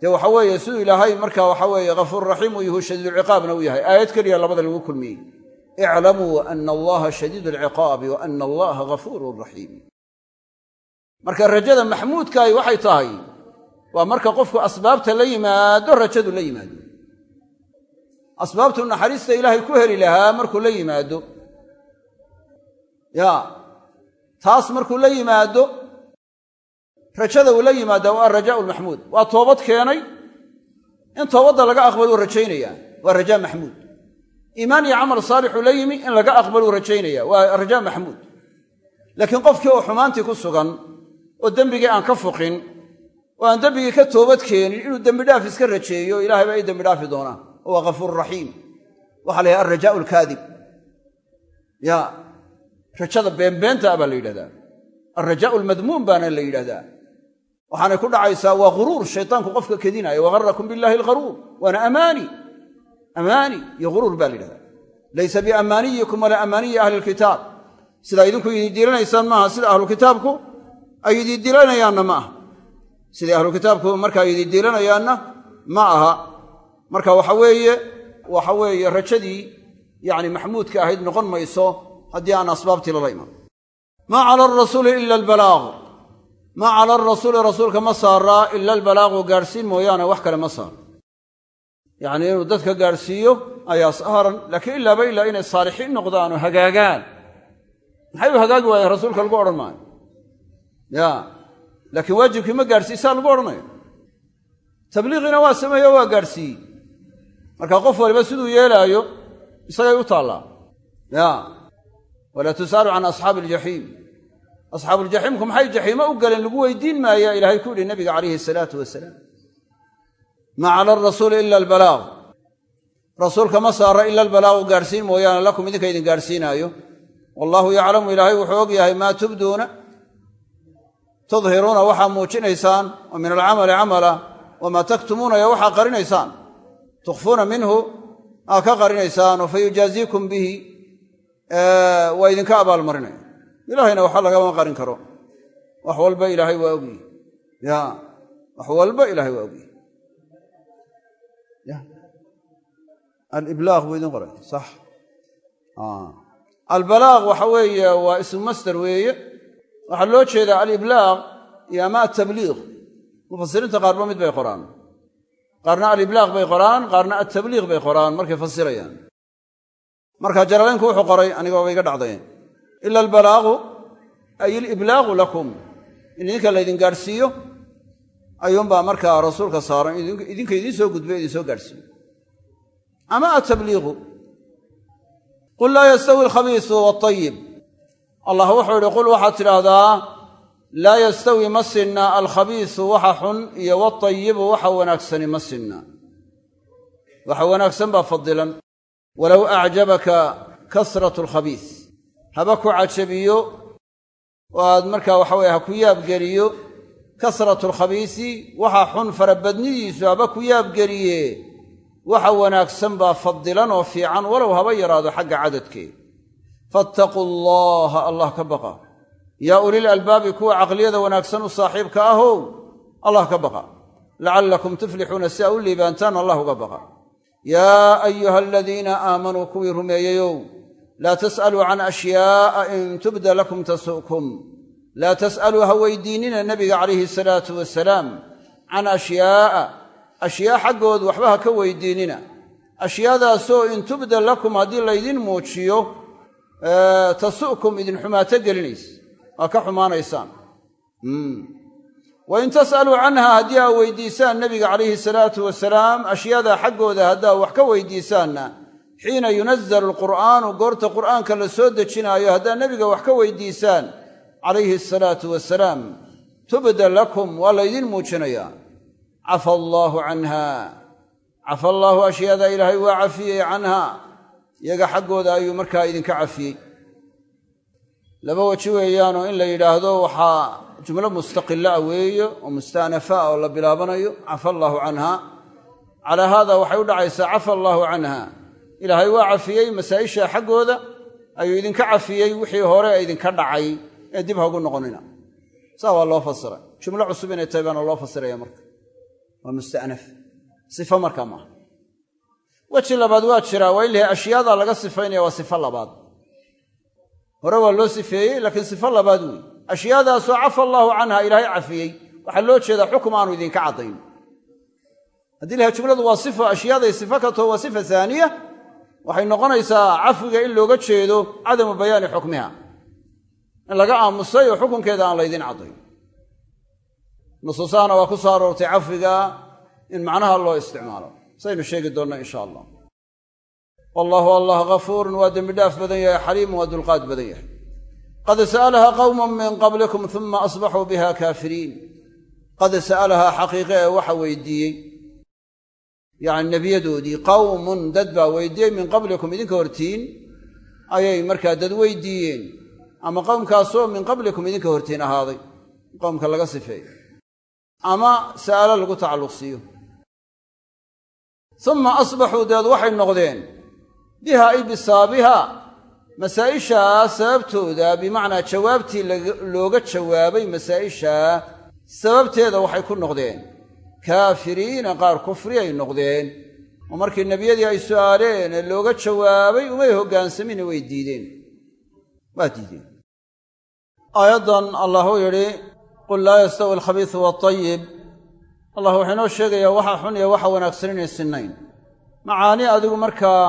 dee waxa weeye siduu ilaahay marka waxa weeye ghafuuru raxiim uu yahu shadiidulciqaabna uu yahay. Aayad keliya labada lagu kulmiyey iclamuu ana allaha shadiidu alciqaabi wa ana allaha ghafuurun raxiim marka rajada maxmuudkaahi waxay tahay waa marka qofku asbaabta la yimaado rajadu la yimaado asbaabtu naxariista ilaahay ku heli lahaa markuu la yimaado ya taas markuu la yimaado rajada uu la yimaada waa arajaau lmaxmuud waa toobad keenay in toobadda laga aqbaluu rajaynayaa waa rajaa maxmuud iimaan iyo camal saalixuu la yimi in laga aqbaluu rajaynaya. Waa rajaa maxmuud laakiin qofkii oo xumaantii ku sugan oo dembigii aan ka fuqin oo aan dembigii ka toobad keenin inuu dembidhaaf iska rajeeyo ilahay baa ii dembidhaafi doonaa oo waa ghafuuru raxiim waxaa la yidhaha alrajaau alkaadib ya rajada beenbeenta baa la yidhahdaa. Alrajaau almadmuum baana la yidhahdaa. Waxaanay ku dhacaysaa waa ghuruur shaytaanku qofka kedinaya wagarakum billahi algharuur amaani iyo ghuruur baa la yidhahdaa. Laysa biamaaniyikum walaa amaaniyi ahli lkitaab sidaa idinku idiindilanaysaan maaha sida ahlukitaabku ay idiindilanayaanna ma aha. Siday ahlukitaabku markaa idiindilanayaanna ma aha. Marka waxa weeye waxa weeye rajadii yani maxmuudka ahayd noqon mayso haddii aan asbaabtii lala iman maa cala arasuuli ila albalaaq maa cala arasuuli rasuulka ma saaraa ila albalaaqu gaadhsiin mooyaane wax kale ma saaro yacnii inuu dadka gaadhsiiyo ayaa saaran laakiin ilaaba ilaa inay saalixiin noqdaan oo hagaagaan. Maxay u hagaagi waayeen? Rasuulka lagu odhan maayo. Ya. Laakiin waajibkii ma gaadhsiisaa lagu odhanayo tabliiqiina waa sameeye waa gaadhsiiyey marka qof waliba siduu yeelaayo isagay u taallaa. Ya. Walaa tus'alu can asxaabi aljaxiim asxaabuuljaxiimku maxay jaxiimo u galeen lagu weydiin maaya ilaahay ku yidhi nabiga calayhi salaatu wasalaam maa cala arasuuli ila albalaaq rasuulka ma saara ila albalaaqu gaadhsiin mooyaane lakum idinka idin gaadhsiinaayo wallaahu yaclamu ilaahay wuxuu og yahay maa tubduuna tudhiruuna waxaa muujinaysaan oo min alcamali camala wamaa taktumuuna iyo waxaa qarinaysaan tukhfuuna minhu aa ka qarinaysaan oo fa yujaaziikum bihi waa idinka abaalmarinaya ilaahayna waxba lagama qarin karo wax walba ilaahay waa ogyihi ya wax aliblaaq buu idin qoray. Sax. Albalaaq waxa weeye waa ismu masder weeye. Waxaa loo jeedaa aliblaaq iyo ama atabliiq mufasiriinta qaarba mid bay qoraan. Qaarna aliblaaq bay qoraan qaarna altabliiq bay qoraan markay fasirayaan. Marka jalalaynku wuxuu qoray anigooba iga dhacday. Ila albalaaqu ay iliblaaqu lakum. In idinka laydin gaadhsiiyo ayuunbaa markaa rasuulka saaran idinka idiin soo gudbay idin soo gaadhsiiyo ama atabliiqu qul laa yastawi alkhabiisu waayib allah wuxuu idhi qul waxaad tidhaahdaa laa yastawi ma sinna alkhabiisu waxa xun iyo watayibu waxa wanaagsani ma sinna waxa wanaagsan baa fadilan walow acjabaka kasratu alkhabiis haba ku cajabiyo oo aad markaa waxa weye ha ku yaabgeliyo kasratu alkhabiisi waxa xun farabadnidiisu haba ku yaabgeliye waxa wanaagsan baa fadilan oo fiican walow haba yaraado xagga cadadkeed fattaquu allaha allah ka baqa. Yaa ulil albaabi kuwa caqliyada wanaagsan u saaxiibka ahow allah ka baqa. Lacallakum tuflixuuna si a u liibaantaan allah uga baqa. Yaa ayuha aladiina aamanuu kuwii rumeeyeyow laa tas'aluu can ashyaa'a in tubda lakum tasu'kum laa tas'aluu ha weydiinina nebiga calayhi salaatu wasalaam. Can ashyaa'a ashyaa xaggood waxba ha ka weydiinina. Ashyaadaasoo in tubda lakum haddii laydin muujiyo tasu'kum idin xumaato gelinaysa waa ka xumaanaysaan. Wa in tas'aluu canha haddii aa weydiisaan nebiga calayhi salaatu wasalaam ashyaada xaggooda haddaa wax ka weydiisaanna xiina yunazalu alqur'aanu goorta qur'aanka la soo dejinaayo haddaa nebiga wax ka weydiisaan calayhi asalaatu wasalaam tubda lakum waa laydin muujinayaa cafa allaahu canha. Cafa allaahu ashyaada ilaahay waa cafiyey canha. Iyaga xaggooda ayuu markaa idinka cafiyey. Laba weji weeyaanoo in la yidhaahdo waxaa jumlo mustaqila ah weeye oo mustaanafa ah oo la bilaabanayo cafa allaahu canha. Calaa haada waxay u dhacaysaa cafa allaahu canha. Ilaahay waa cafiyey masaa'isha xaggooda ayuu idinka cafiyey wixii hore idinka dhacay ee dib hagu noqonina. Saa waa loo fasiray. Jumlo cusub inay waa mustanaf. Sifo markaa maaha weji labaad waa jiraa waa in lahay ashyaada laga sifaynaya waa sifo labaad. Hore waa loo sifeeyey laakiin sifo labaad weeye ashyaadaasoo cafa allaahu canha ilaahay cafiyey. Waxaa loo jeedaa xukum aanu idinka caddayn. Haddii laha jumladu waa sifa ashyaaday sifa ka taho waa sifa haaniya waxay noqonaysaa cafwiga in looga jeedo cadamu bayaani xukmiha. Aamusay oo xukunkeeda aan laydin caddayn nusuusahana waa ku soo aroortay cafwiga in macnaha loo isticmaalo. Saynu sheegi doonnaa insha allah. Wallaahu allah ghafuurun waa dembi dhaaf badan yahay xaliimun waa dulqaad badan yahay. Qad sa'alahaa qawmun min qablikum uma asbaxuu biha kaafiriin. Qad sa'alahaa xaqiiqe ee waxa weydiiyey yacni nebiyadoodii qawmun dad baa weydiiyey min qablikum idinka hortiin ayay markaa dad weydiiyeen. Ama qowmkaasoo min qablikum idinka hortiin ahaaday. Qowmka laga sifeeyo ama sa'alo lagu tacalluq siiyo uma asbaxuu dabeed waxay noqdeen biha ay bisaabiha masaa'ishaa sababtooda bimacnaa jawaabtii looga jawaabay masaa'ishaa sababteeda waxay ku noqdeen. Kaafiriina qaar kufri ay noqdeen oo markii nebiyadii ay su'aaleen ee looga jawaabay umay hoggaansamine way diideen. Waa diideen. Aayaddan allah yidhi qul laa yastawi alkhabiisu waalayib allah wuxuu inoo sheegayaa waxa xun iyo waxa wanaagsan inay sinnayn. Macaani adigu markaa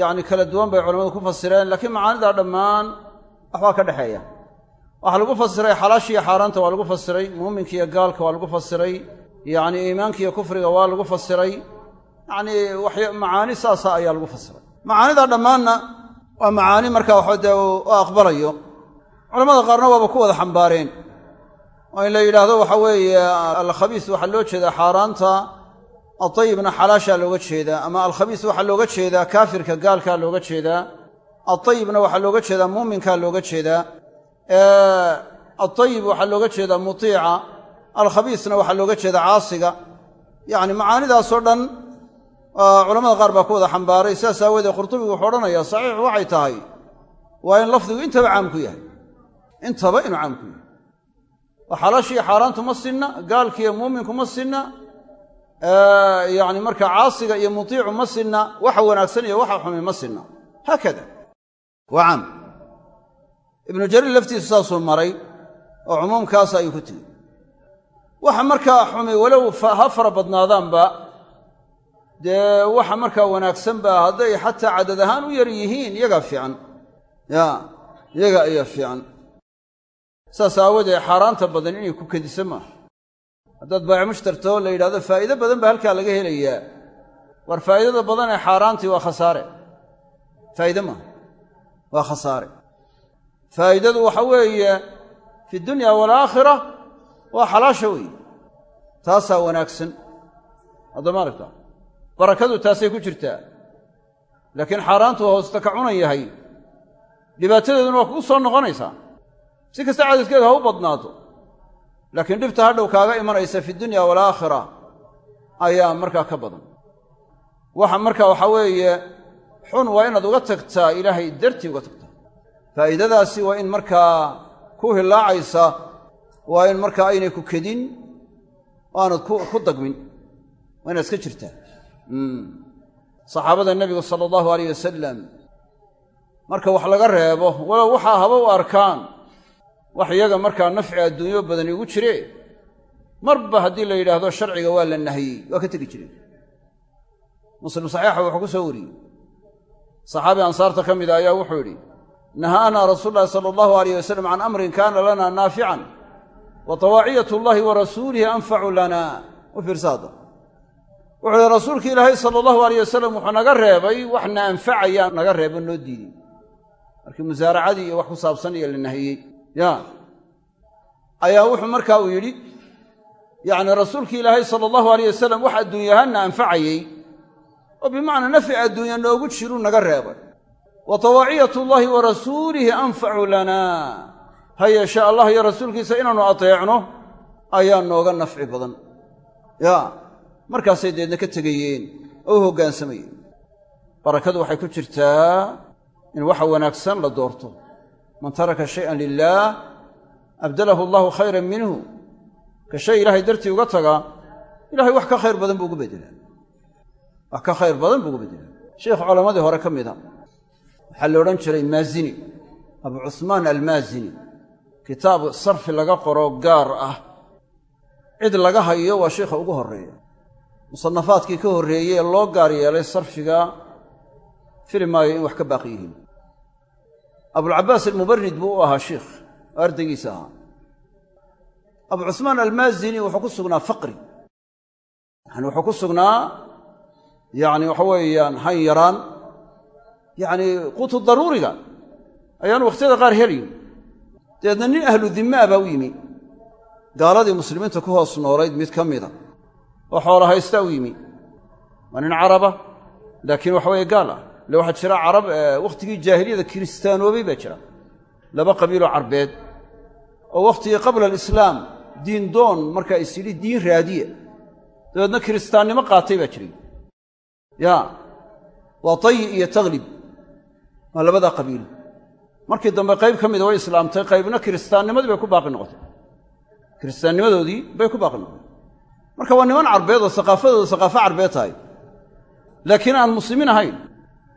yacni kala duwan bay culamadu ku fasireen laakiin macaanidaa dhammaan waxbaa ka dhexeeya. Waxaa lagu fasiray xalaashiiyo xaaraanta waa lagu fasiray muuminka iyo gaalka waa lagu fasiray yacni iimaanka iyo kufriga waa lagu fasiray. Yacnii waxya macaani saasa ayaa lagu fasiray. Macaanidaa dhammaanna waa macaani markaa waxa dee u aqbalayo culamada qaarna waaba ku wada xambaareen. Oo in la yidhaahdo waxa weeye alkhabiis waxaa loo jeedaa xaaraanta atayibna xalaashaa looga jeedaa ama alkhabiis waxaa looga jeedaa kaafirka gaalkaa looga jeedaa atayibna waxaa looga jeedaa muuminkaa looga jeedaa atayib waxaa looga jeedaa mutiica alkhabiisna waxaa looga jeedaa caasiga. Yacni macaanidaasoo dhan culamada qaar baa ku wada xambaaray sidaas aawoodee qurtubigu wuxuu odhanayaa saxiixu waxay tahay. Waa in lafdigu intaba caam ku yahay intaba inuu caam ku yahay. Oo xaaraantu ma sinna gaalkiiyo muuminku ma sinna yacni markaa caasiga iyo mutiicu ma sinna waxa wanaagsan iyo waxa xumi ma sinna. Haakada. Waa caam ibnu jariir laftiisu saasuu maray oo cumuumkaas ayuu ku tegi waxa markaa xumi walow ha fara badnaadaanba dee waxa markaa wanaagsanba hadday xataa cadad ahaan u yar yihiin iyagaa fiican. Ya iyaga ayaa fiican saas aawadeed xaaraanta badan inay ku kedisa maaha haddaad baaci mushtarto la yidhahdo faa'iido badan baa halkaa laga helayaa. War faa'iidada badan ee xaaraantii waa khasaare. Faa'iide maaha waa khasaare. Faa'idadu waxa weeye fi dunya walaakhira waa xalaasha weeye. Taasaa wanaagsan. Haddama aragta? Barakadu taasay ku jirtaa. Laakiin xaaraantu hoosta ka cunan yahay. Dhibaatadeeduna waa kugu soo noqonaysaa si kasta cadadkeedu ha u badnaato laakiin dhibta hadhow kaaga imanaysa fi dunya walaakhira ayaa markaa ka badan. Waxa marka waxaa weeye xun waa inaad uga tagtaa ilaahay dartii uga tagtaa. Faa'iidadaasi waa in markaa ku hillaacaysa waa in markaa aynay ku kedin oo aanad ku dagmin. Waa inaad iska jirtaa. Saxaabada nebigu sala allahu alayh wasalam marka wax laga reebo walow waxaa haba u arkaan wax iyaga markaa nafci adduunyo badani ugu jire marba haddii la yidhaahdo sharciga waa la nahiyey waa ka tegi jireen. Muslim saxiixa wuxuu ku soo wariyey. Saxaabi ansaarta ka mida ayaa wuxuu yidhi nahaanaa rasuul llahi sala allahu alayh wasalam can amrin kaana lana naafican wa tawaaciyat llahi wa rasuulihi anfacu lana. U fiirsa hadda wuxuu yihi rasuulki ilaahay sala allahu alayh wasalam wuxuu naga reebay waxna anfacayaa naga reebo noo diiday markii musaaracadii iyo wax ku saabsan iyo la nahiyey ya. Ayaa wuxuu markaa uu yidhi yacni rasuulki ilaahay sala allahu alayh wasalam wax adduunyahaanna anfacayey oo bimacnaa nafci adduunya noogu jiruu naga reebay. Wa tawaaciyat llahi wa rasuulihi anfacu lana ha yeeshee allah iyo rasuulkiisa inaannu ateecno ayaa nooga nafci badan. Ya. Markaasay deedna ka tegayeen oo u hoggaansamayeen barakadu waxay ku jirtaa in waxa wanaagsan la doorto man taraka shayan lilaah abdalahu allahu khayran minhu. Ka shay ilaahay dartii uga taga ilahay wax ka khayr badan buu ugu beddelaa. Wax ka khayr badan buu ugu beddelaa. Sheikh culammadii hore ka mida waxaa la odhan jiray maazini abu cusmaan almaazini. Kitaab sarfi laga qoro gaar ah. Cid laga hayo waa sheikha ugu horreeya. Musanafaadkii ka horreeyey ee loo gaar yeelay sarfiga fili maayo in wax ka baaqi yihiin abulcabaas almubarid buu u ahaa sheikh oo ardaygiisa ahaa. Abu cusmaan almaazini wuxuu ku sugnaa faqri. Yani wuxuu ku sugnaa yani waxa weeyaan han yaraan. Yacni quutu daruuriga ayaanu wakhtiyada qaar helayn dabeedna nin ahlu dimmaa baa u yimi. Gaaladii muslimiinta ku hoos noolayd mid ka mida. Oo xoola haysta u yimi. Waa nin caraba laakiin waxa weeye gaal ah ile waxaa jira carab wakhtigii jaahiliyada kiristaanoobay baa jira laba qabiiloo carbeed oo wakhtigii qabla alislaam diin doon markaa is yidhi diin raadiya dabeedna kiristaannimo qaatay baa jiray ya waa tayi iyo taklib waa labadaa qabiil markii dambe qayb ka mida way islaamtay qaybna kiristaannimadii bay ku baaqi noqotay kiristaannimadoodii bay ku baaqi noqotay marka waa niman carbeed oo saqaafadooda saqaafo carbeed tahay laakiin aan muslimiin ahayn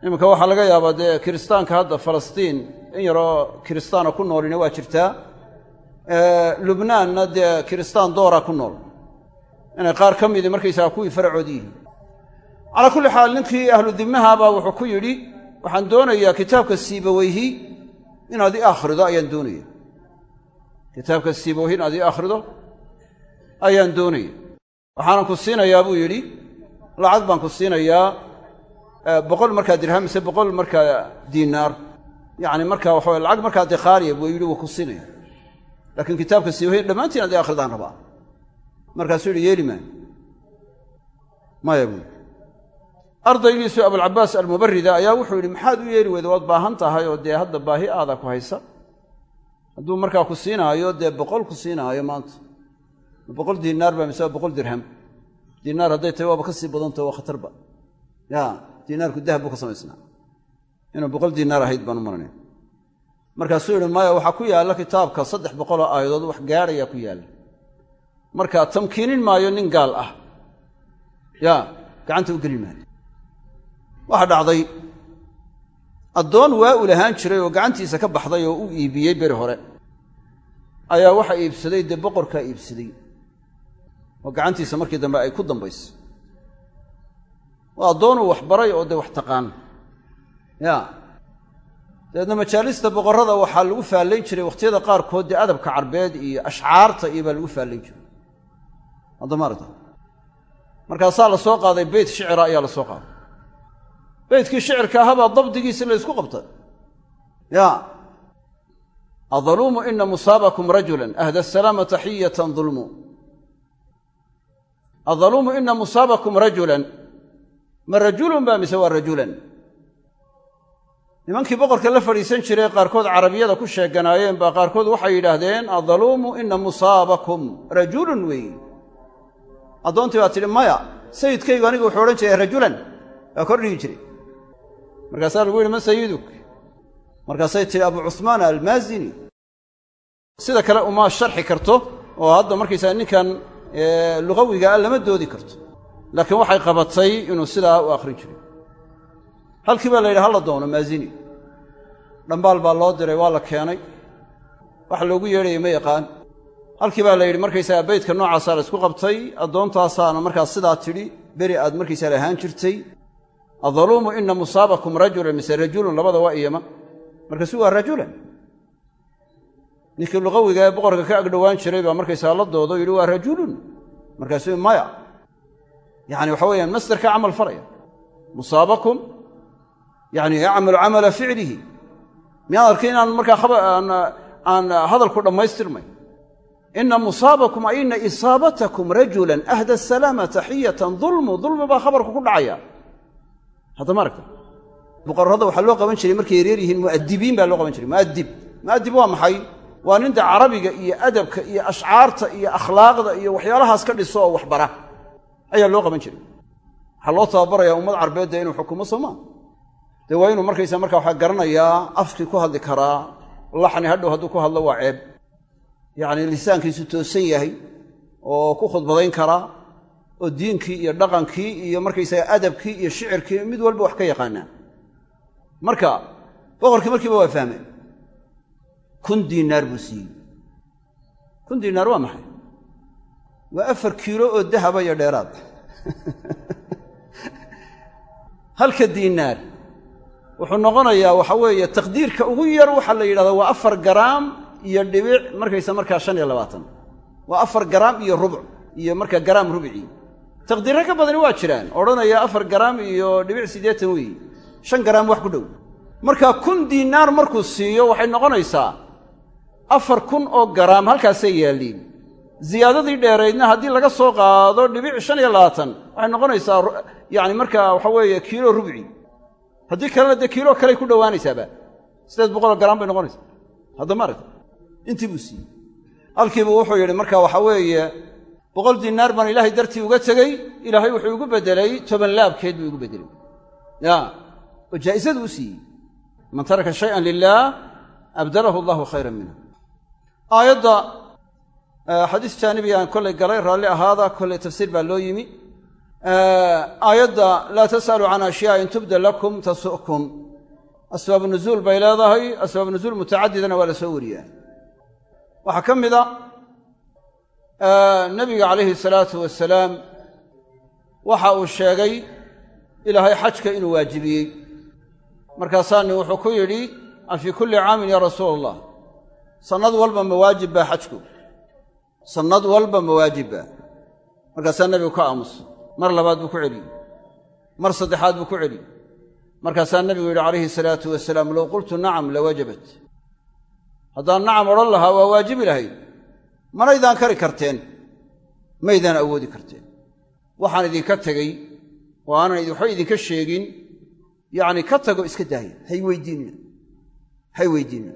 iminka waxaa laga yaabaa dee kiristaanka hadda falastiin in yaroo kiristaana ku noolina waa jirtaa. Lubnaanna dee kiristaan doora ku nool. Inay qaar ka midii markaysaga kuwii faracoodi yihiin. Calaa kulli xaal ninkii ahlu dimmahabaa wuxuu ku yidhi waxaan doonayaa kitaabka siibaweyhi inaad i akhrido ayaan doonaya kitaabka siibaweyhi inaad ii akhrido ayaan doonaya waxaanan ku siinayaa buu yidhi. Lacag baan ku siinayaa boqol markaa dirham mise boqol markaa diinaar yacni markaa waxa weye lacag markaa dee qaaliya buu yidhi wuu ku siinaya laakiin kitaabka siibaweyhi dhammaantiin ad ii akhridaan rabaa. Markaasuu yidhi yeeli maan. Maya buui ardaygiisu abulcabaas almubarida ayaa wuxuu yidhi maxaad u yeeli weyda waad baahan tahay oo dee hadda baahi aada ku haysa? Hadduu markaa ku siinaayo dee boqol ku siinaayo maanta. Boqol diinaar ba mise waa boqol dirham. Diinaar hadday tahay waaba ka sii badantao waa khatarba ya diinaarku dahab buu ka samaysnaa. Inuu boqol diinaar ahayd baan u maranaya markaasuu yidhi maya waxaa ku yaalla kitaabka saddex boqoloo aayadood wax gaadhayaa ku yaalla. Marka tamkiinin maayo nin gaal ah. Ya gacanta u geli maayo. Waxaa dhacday addoon waa u lahaan jiray oo gacantiisa ka baxday oo u iibiyey beri hore ayaa waxa iibsaday dee boqorkaa iibsaday. Oo gacantiisa markii dambe ay ku dambaysay waa addoonuu wax baray oo dee wax taqaan. Ya. Dabeedna majaalista boqorrada waxaa lagu faallayn jiray wakhtiyada qaarkood dee adabka carbeed iyo ashcaarta iyo baa lagu faallayn jiray. Haddamaarta markaasaa la soo qaaday beyt shicira ayaa la soo qaaday. Beytkii shicirka ahabaa dabdigiisi la ysku qabtay. Ya. Adaluumu ina musaabakum rajulan ahda asalaama taxiyatan dulmu. Adaluumu ina musaabakum rajulan ma rajulun ba mise waa rajulan? Nimankii boqorka la fadhiisan jiray qaarkood carabiyada ku sheeganaayeen baa qaarkood waxay yidhaahdeen adaluumu ina musaabakum. Rajulun weeye addoontii baa tidhi maya sayidkaygu aniga wuxuu odhan jiray rajulan. Waa kordhigi jiray. Markaasaa lagu yidhi man sayiduk. Markaasay tihi abu cusmaan almaazini. Sida kale uma sharxi karto oo hadda markaysaa ninkan lugawiga ah lama doodi karto laakiin waxay qabatay inuu sidaa u akhrin jiray. Halkii baa la yidhi hala doono maazini. Dhambaal baa loo diray waa la keenay. Wax loogu yeedhayay ma yaqaan. Halkii baa la yidhi markaysaga beydka noocaasaa la isku qabtay addoontaasaana markaas sidaa tidhi beri aad markaysaa lahaan jirtay. Adaluumu ina musaabakum rajulan mise rajulun labada waa iyama. Markaasu waa rajulan. Ninkii luqawiga ee boqorka ka agdhowaan jiray baa markaysaa la doodo yidhi waa rajulun. Markaasuu maya yani waxa weeyaan masderka camal faraya. Musaabakum yani yacmalu camala ficlihi. Miyaan arkay inaan markaa aan hadalku dhammaystirmay? Ina musaabakum ay ina isaabatakum rajulan ahda asalaama taxiyatan dulmu dulmi baa khabarku ku dhacaya. Hadda ma aragta boqorrada waxaa loo qaban jiray markay yareer yihiin mu'adibiin baa loo qaban jiray. Mu'adib mu'adib waa maxay? Waa ninta carabiga iyo adabka iyo ashcaarta iyo akhlaaqda iyo waxyaalahaas ka dhiso oo waxbara ayaa loo qaban jiray. Waxaa loo tababaraya ummad carbeedda inuu xukumo soomaa? Dee waa inuu markaysa markaa waxaa garanayaa afkii ku hadli karaa laxni hadhow hadduu ku hadlo waa ceeb. Yacni lisaankiisu toosan yahay oo ku khudbadayn karaa oo diinkii iyo dhaqankii iyo markaysaga adabkii iyo shicirkii mid walba wax ka yaqaanaa. Marka boqorkii markiiba waa fahmeen. Kun diinaar buu siiyey. Kun diinaar waa maxay waa afar kiilo oo dahaba iyo dheeraad. <laughs> Halka diinaar. Wuxuu noqonayaa waxa weeye taqdiirka ugu yar waxaa la yidhahdaa waa afar garaam iyo dhibic markaysa markaa shan iyo labaatan. Waa afar garaam iyo rubuc iyo markaa garaam rubcii taqdiirro ka badani waa jiraan. Odhanaya afar garaam iyo dhibic siddeetan weeye shan garaam wax ku dhow. Marka kun diinaar markuu siiyo waxay noqonaysaa afar kun oo garaam halkaasay yaalliin ziyaadadii dheeraydna haddii laga soo qaado dhibic shan iyo labaatan waxay noqonaysaa yacni markaa waxa weeye kiilo rubci. Haddii kalena dee kiilo kaley ku dhowaanaysaaba siddeed boqoloo garaam bay noqonaysaa. Hadda aragta intii buu siiyey. Halkiibuu wuxuu yidhi marka waxa weeye boqol diinaar baan ilaahay dartii uga tegey ilaahay wuxuu igu beddelay toban laabkeed buu igu beddelay. Ya oo jaa'isadu u siiyey. Man taraka shayan lilaah abdalahu allahu khayran minhu. Aayadda xadiis jaanibi aan kollay galay raalli ahaada kollay tafsiir baa loo yimi. Aayadda laa tas'aluu can ashyaaءin tubda lakum tasu'kum. Asbaabu nuzuul bay leedahay asbaabu nuzuul mutacadidana waa la soo wariyaa waxaa ka mid a nebiga calayhi salaatu wasalaam waxa uu sheegay ilaahay xajka inuu waajibiyey. Markaasaani wuxuu ku yidhi a fii kulli caamin yaa rasuula allah sannad walba mawaajib baa xajku sannad walba mawaajib baa markaasaa nebigu ka aamusa mar labaad buu ku celiyey mar saddexaad buu ku celiyey markaasaa nebigu yidhi calayhi salaatu wasalaam low qultu nacam lawajabat haddaan nacam odhan lahaa waa waajibi lahayd manaydaan kari karteen maydaan awoodi karteen. Waxaan idinka tegey oo aanan waxba idinka sheegin yacni ka tago iska daaya hay weydiinna hay weydiinna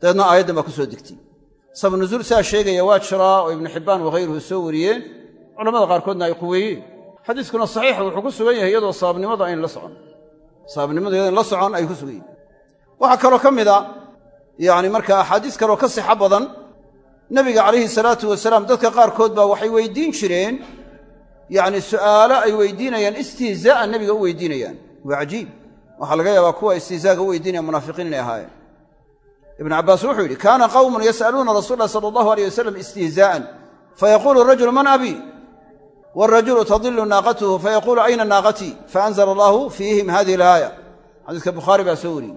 dabeedna aayaddan baa ku soo degtay sabnuzuul saa sheegaya waa jiraa oo ibnu xibbaan wakhayruhu soo wariyeen culamada qaarkoodna ay quweeyeen xadiiskuna saxiixa wuxuu ku sugan yahay iyadoo sababnimada ayn la socon. Sababnimada iyadoo la socon ay ku sugan yihiin waxaa kaloo ka mid a yacni marka axaadiis kaloo ka sixo badan nebiga calayhi salaatu wasalaam dadka qaarkood baa waxay weydiin jireen. Yacni su'aalo ay weydiinayaan istihzaa'an nebiga u weydiinayaan. Waa cajiib. Waxaa laga yaabaa kuwa istihzaaga u weydiinaya munaafiqiin inay ahaayeen ibnu cabbaas wuxuu yidhi kaana qawmun yas'aluuna rasuula sala allahu aleyh wasalam istihzaa'an fayaquulu rajulu man abii waalrajulu tadilu naaqatuhu fayaquulu ayna naaqatii faanzala allahu fiihim hadihi alaaya. Xadiiska bukhaari baa soo wariyey.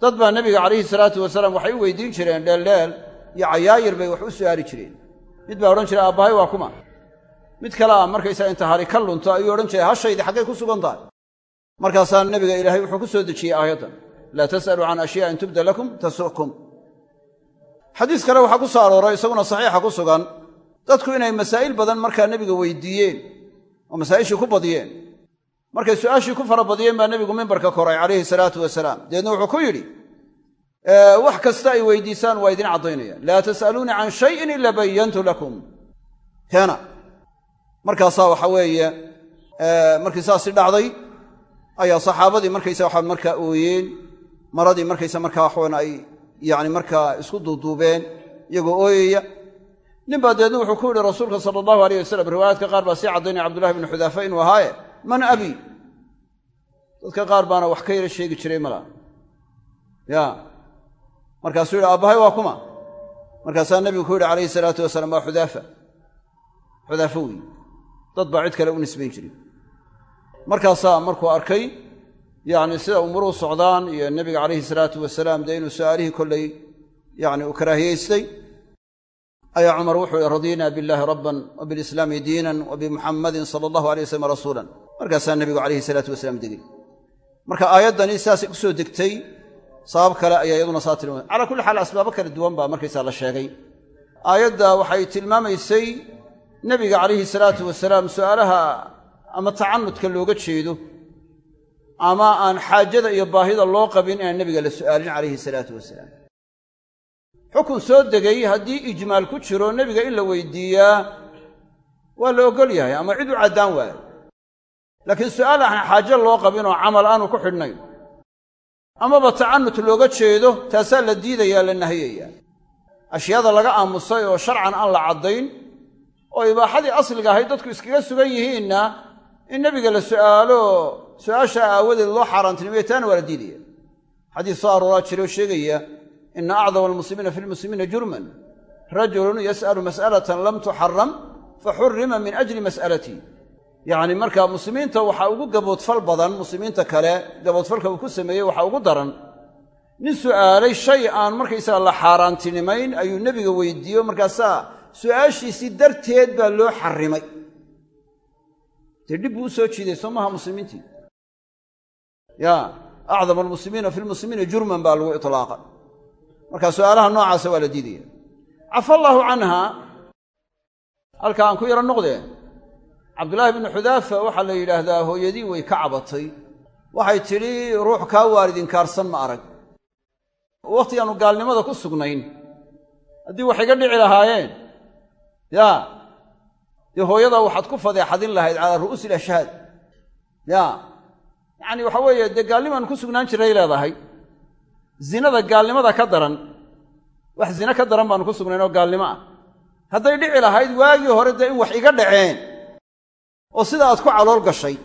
Dad baa nebiga calayhi salaatu wasalaam waxay u weydiin jireen dheeldheel iyo cayaayir bay wax u su'aali jireen. Mid baa odhan jiray aabbahay waa kuma. Mid kale a markaysaa inta hari ka lunto ayuu odhan jiray hashaydi xaggay ku sugan tahay. Markaasaa nebiga ilaahay wuxuu ku soo dejiyey aayaddan laa tas'aluu can ashyaa'in tubda lakum tasu'kum. Xadiis kale waxaa ku soo arooray isaguna saxiixa ku sugan dadku inay masaa'il badan markaa nebiga weydiiyeen oo masaa'ishii ku badiyeen. Markay su'aashii ku fara badiyeen baa nebigu mimbarka koray calayhi salaatu wasalaam. Dabeedna wuxuu ku yidhi wax kasta ay weydiisaan waa idin caddaynaya laa tas'aluunii can shayin ila bayantu lakum. Keena. Markaasaa waxa weeye markii saasi dhacday ayaa saxaabadii markaysa waxa markaa ooyeen maradii markaysa markaa waxawan ay yani markaa isku duuduubeen iyagoo ooyaya. Nin baa deedna wuxuu ku yidhi rasuulka sala allahu aleyh wasalam riwaayaadka qaar baa sii caddaynaya cabdullahi bnu xudaafa inuu ahaaye man abi. Dadka qaar baana wax ka yara sheegi jiray mala. Ya. Markaasuu yidhi aabbahay waa kuma. Markaasaa nebigu ku yidhi calayhi salaatu wasalaam waa xudaafa. Xudaafa weyi dad baa cid kale u nisbayn jiray. Markaasaa markuu arkay yacni sida umuruhu socdaan iyo nebiga calayhi salaatu wasalaam dee inuu su'aalihii kollay yacni uu karaahiyaystay ayaa cumar wuxuu yihi radiina billaahi rabban wa bilislaami diinan wa bimuxammadin sala allahu alay wasalam rasuulan. Markaasaa nebigu calayhi salaatu wasalaam degey marka aayaddani sidaasay ku soo degtay sabab kale ayaa iyaduna saa tilmaamay. Calaa kulli xaal asbaabo kala duwan baa markaysaa la sheegay. Aayadda waxay tilmaamaysay nebiga calayhi salaatu wasalaam su'aalaha ama tacanudka looga jeedo ama aan xaajada iyo baahida loo qabin inaan nebiga la su'aalin calayhi salaatu wasalaam. Xukun soo degay haddii ijmaal ku jiro nebiga in la weydiiyaa waa la oggol yahay ama cid u caddaan waayo. Laakiin su'aal aan xaajo loo qabin oo camal aanu ku xidhnayn amaba tacanut looga jeedo taasaa la diidayaa la nahiyayaa ashyaada laga aamusay oo sharcan aan la caddayn oo ibaaxadii asliga ahayd dadku iskaga sugan yihiinna in nebiga la su'aalo su'aasha aawadeed loo xaaraantinimaya taana waa la diidaya. Xadiis soo arooraa jira oo sheegaya ina acdama almuslimiina fi lmuslimiina jurman. Rajulun yas'alu mas'alatan lam tuxaram faxurima min ajli mas'alatii yacni markaa muslimiinta waxaa ugu gaboodfal badan muslimiinta kale gaboodfalka uu ku sameeyey waxaa ugu daran nin su'aalay shay aan markaysaga la xaaraantinimayn ayuu nebiga weydiiyo markaasaa su'aashiisii darteed baa loo xarrimay. Dee dhib buu u soo jiiday ya acdam almuslimiina fi lmuslimiina jurman baa lagu itlaaqa marka su'aalaha noocaasa waa la diidaya. Cafa allaahu canha halka aan ku yaro noqdee cabdullaahi bnu xudaafa waxaa la yidhaahdaa hooyadii way ka cabatay. Waxay tidhi ruux kaa waalidinkaarsan ma arag. Wakhti aanu gaalnimada ku sugnayn. Haddii wax iga dhici lahaayeen. Yaa dee hooyadaa waxaad ku fadeexadin lahayd calaa ru'uusi ilashhaad ya yacani waxa weeye dee gaalnimaanu ku sugnaan jiray leedahay. Zinada gaalnimada ka daran wax zine ka daran baanu ku sugnayn oo gaalnimo ah. Hadday dhici lahayd waagii hore dee in wax iga dhaceen oo sida aad ku calool gashay.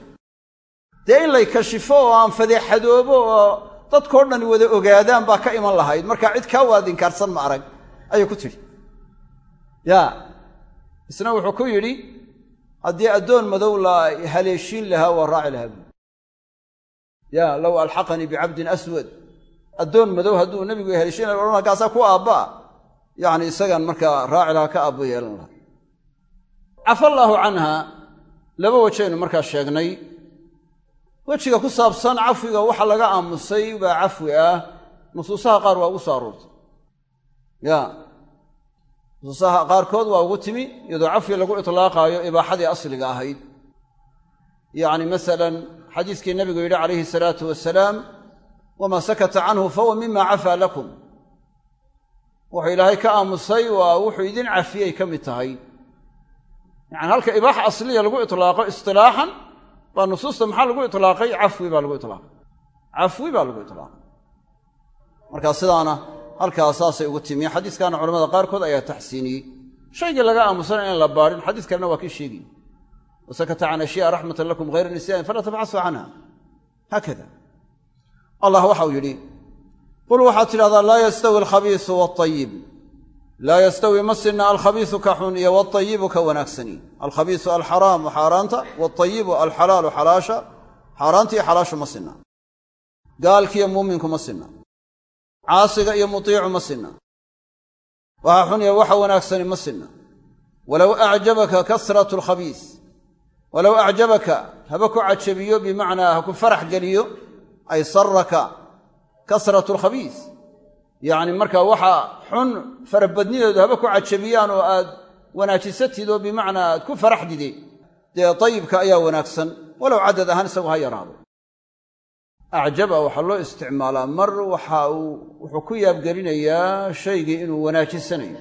Dee in lay kashifo oo aan fadeexadoobo oo dadkao dhan wada ogaadaan baa ka iman lahayd. Markaa cid kaa waadinkaarsan ma arag ayay ku tidhi. Ya isna wuxuu ku yidhi haddii addoon madow la haleeshiin lahaa waa raaci lahaa. buui ya low alxaqanii bicabdin aswad. Addoon madow hadduu nebigu haleeshiin laha odhan kaasaa ku aabba'a yacni isagan markaa raaci lahaa ka aabbo yeelan lahaa. Cafa allaahu canha laba wajaynu markaa sheegnay. Wejiga ku saabsan cafwiga waxa laga aamusay baa cafwi ah. Nusuusaha qaar waa ugu soo aroortay. Ya nusuusaha qaarkood waa ugu timi iyadoo cafwi lagu itlaaqaayo ibaaxadii asliga ahayd. Yacni masalan xadiiskii nabigu yidhi calayhi salaatu wasalaam wamaa sakata canhu fahuwa mima cafaa lakum. Wuxuu ilaahay ka aamusay waa wuxuu idin cafiyey ka mid tahay. Yacani halka ibaaxa asliya lagu itlaaqo istilaaxan baa nusuusta maxaa lagu itlaaqay? Cafwi baa lagu itlaaqay. Cafwi baa lagu itlaaqay. Marka sidaana halkaa saasay ugu timi xadiiskaana culamada qaarkood ayaa taxsiiniyey. Shaygii laga aamusana in la baadhin xadiis kalena waa kii sheegay wasakata can ashyaa raxmatan lakum hayra nisyain falaa tabxasuu canha haakada allah waxau yidhi qul waxaad tidhahdaa laa yastawi alkhabiisu waaayib laa yastawi ma sinna alkhabiisu ka xun iyo waalayibu ka wanaagsani alkhabiisu alxaraamu xaaraanta waalayibu alxalaalu xalaasha xaaraanta iyo xalaashu ma sinna gaalkiiyo muuminku ma sinna caasiga iyo mutiicu ma sinna waxa xun iyo waxa wanaagsani ma sinna walow acjabaka kasratu alkhabiis walow acjabaka haba ku cajabiyo bimacnaa ha ku farax geliyo ay saraka kasratu alkhabiis yacni marka waxa xun farabadnideedu haba ku cajabiyaan oo aad wanaajisatid oo bimacnaa aad ku faraxdide dee dayibka ayaa wanaagsan walow caddad ahaan isagu ha yaraado. Acjaba waxaa loo isticmaalaa mar waxa uu wuxuu ku yaabgelinayaa shaygii inuu wanaajisanayo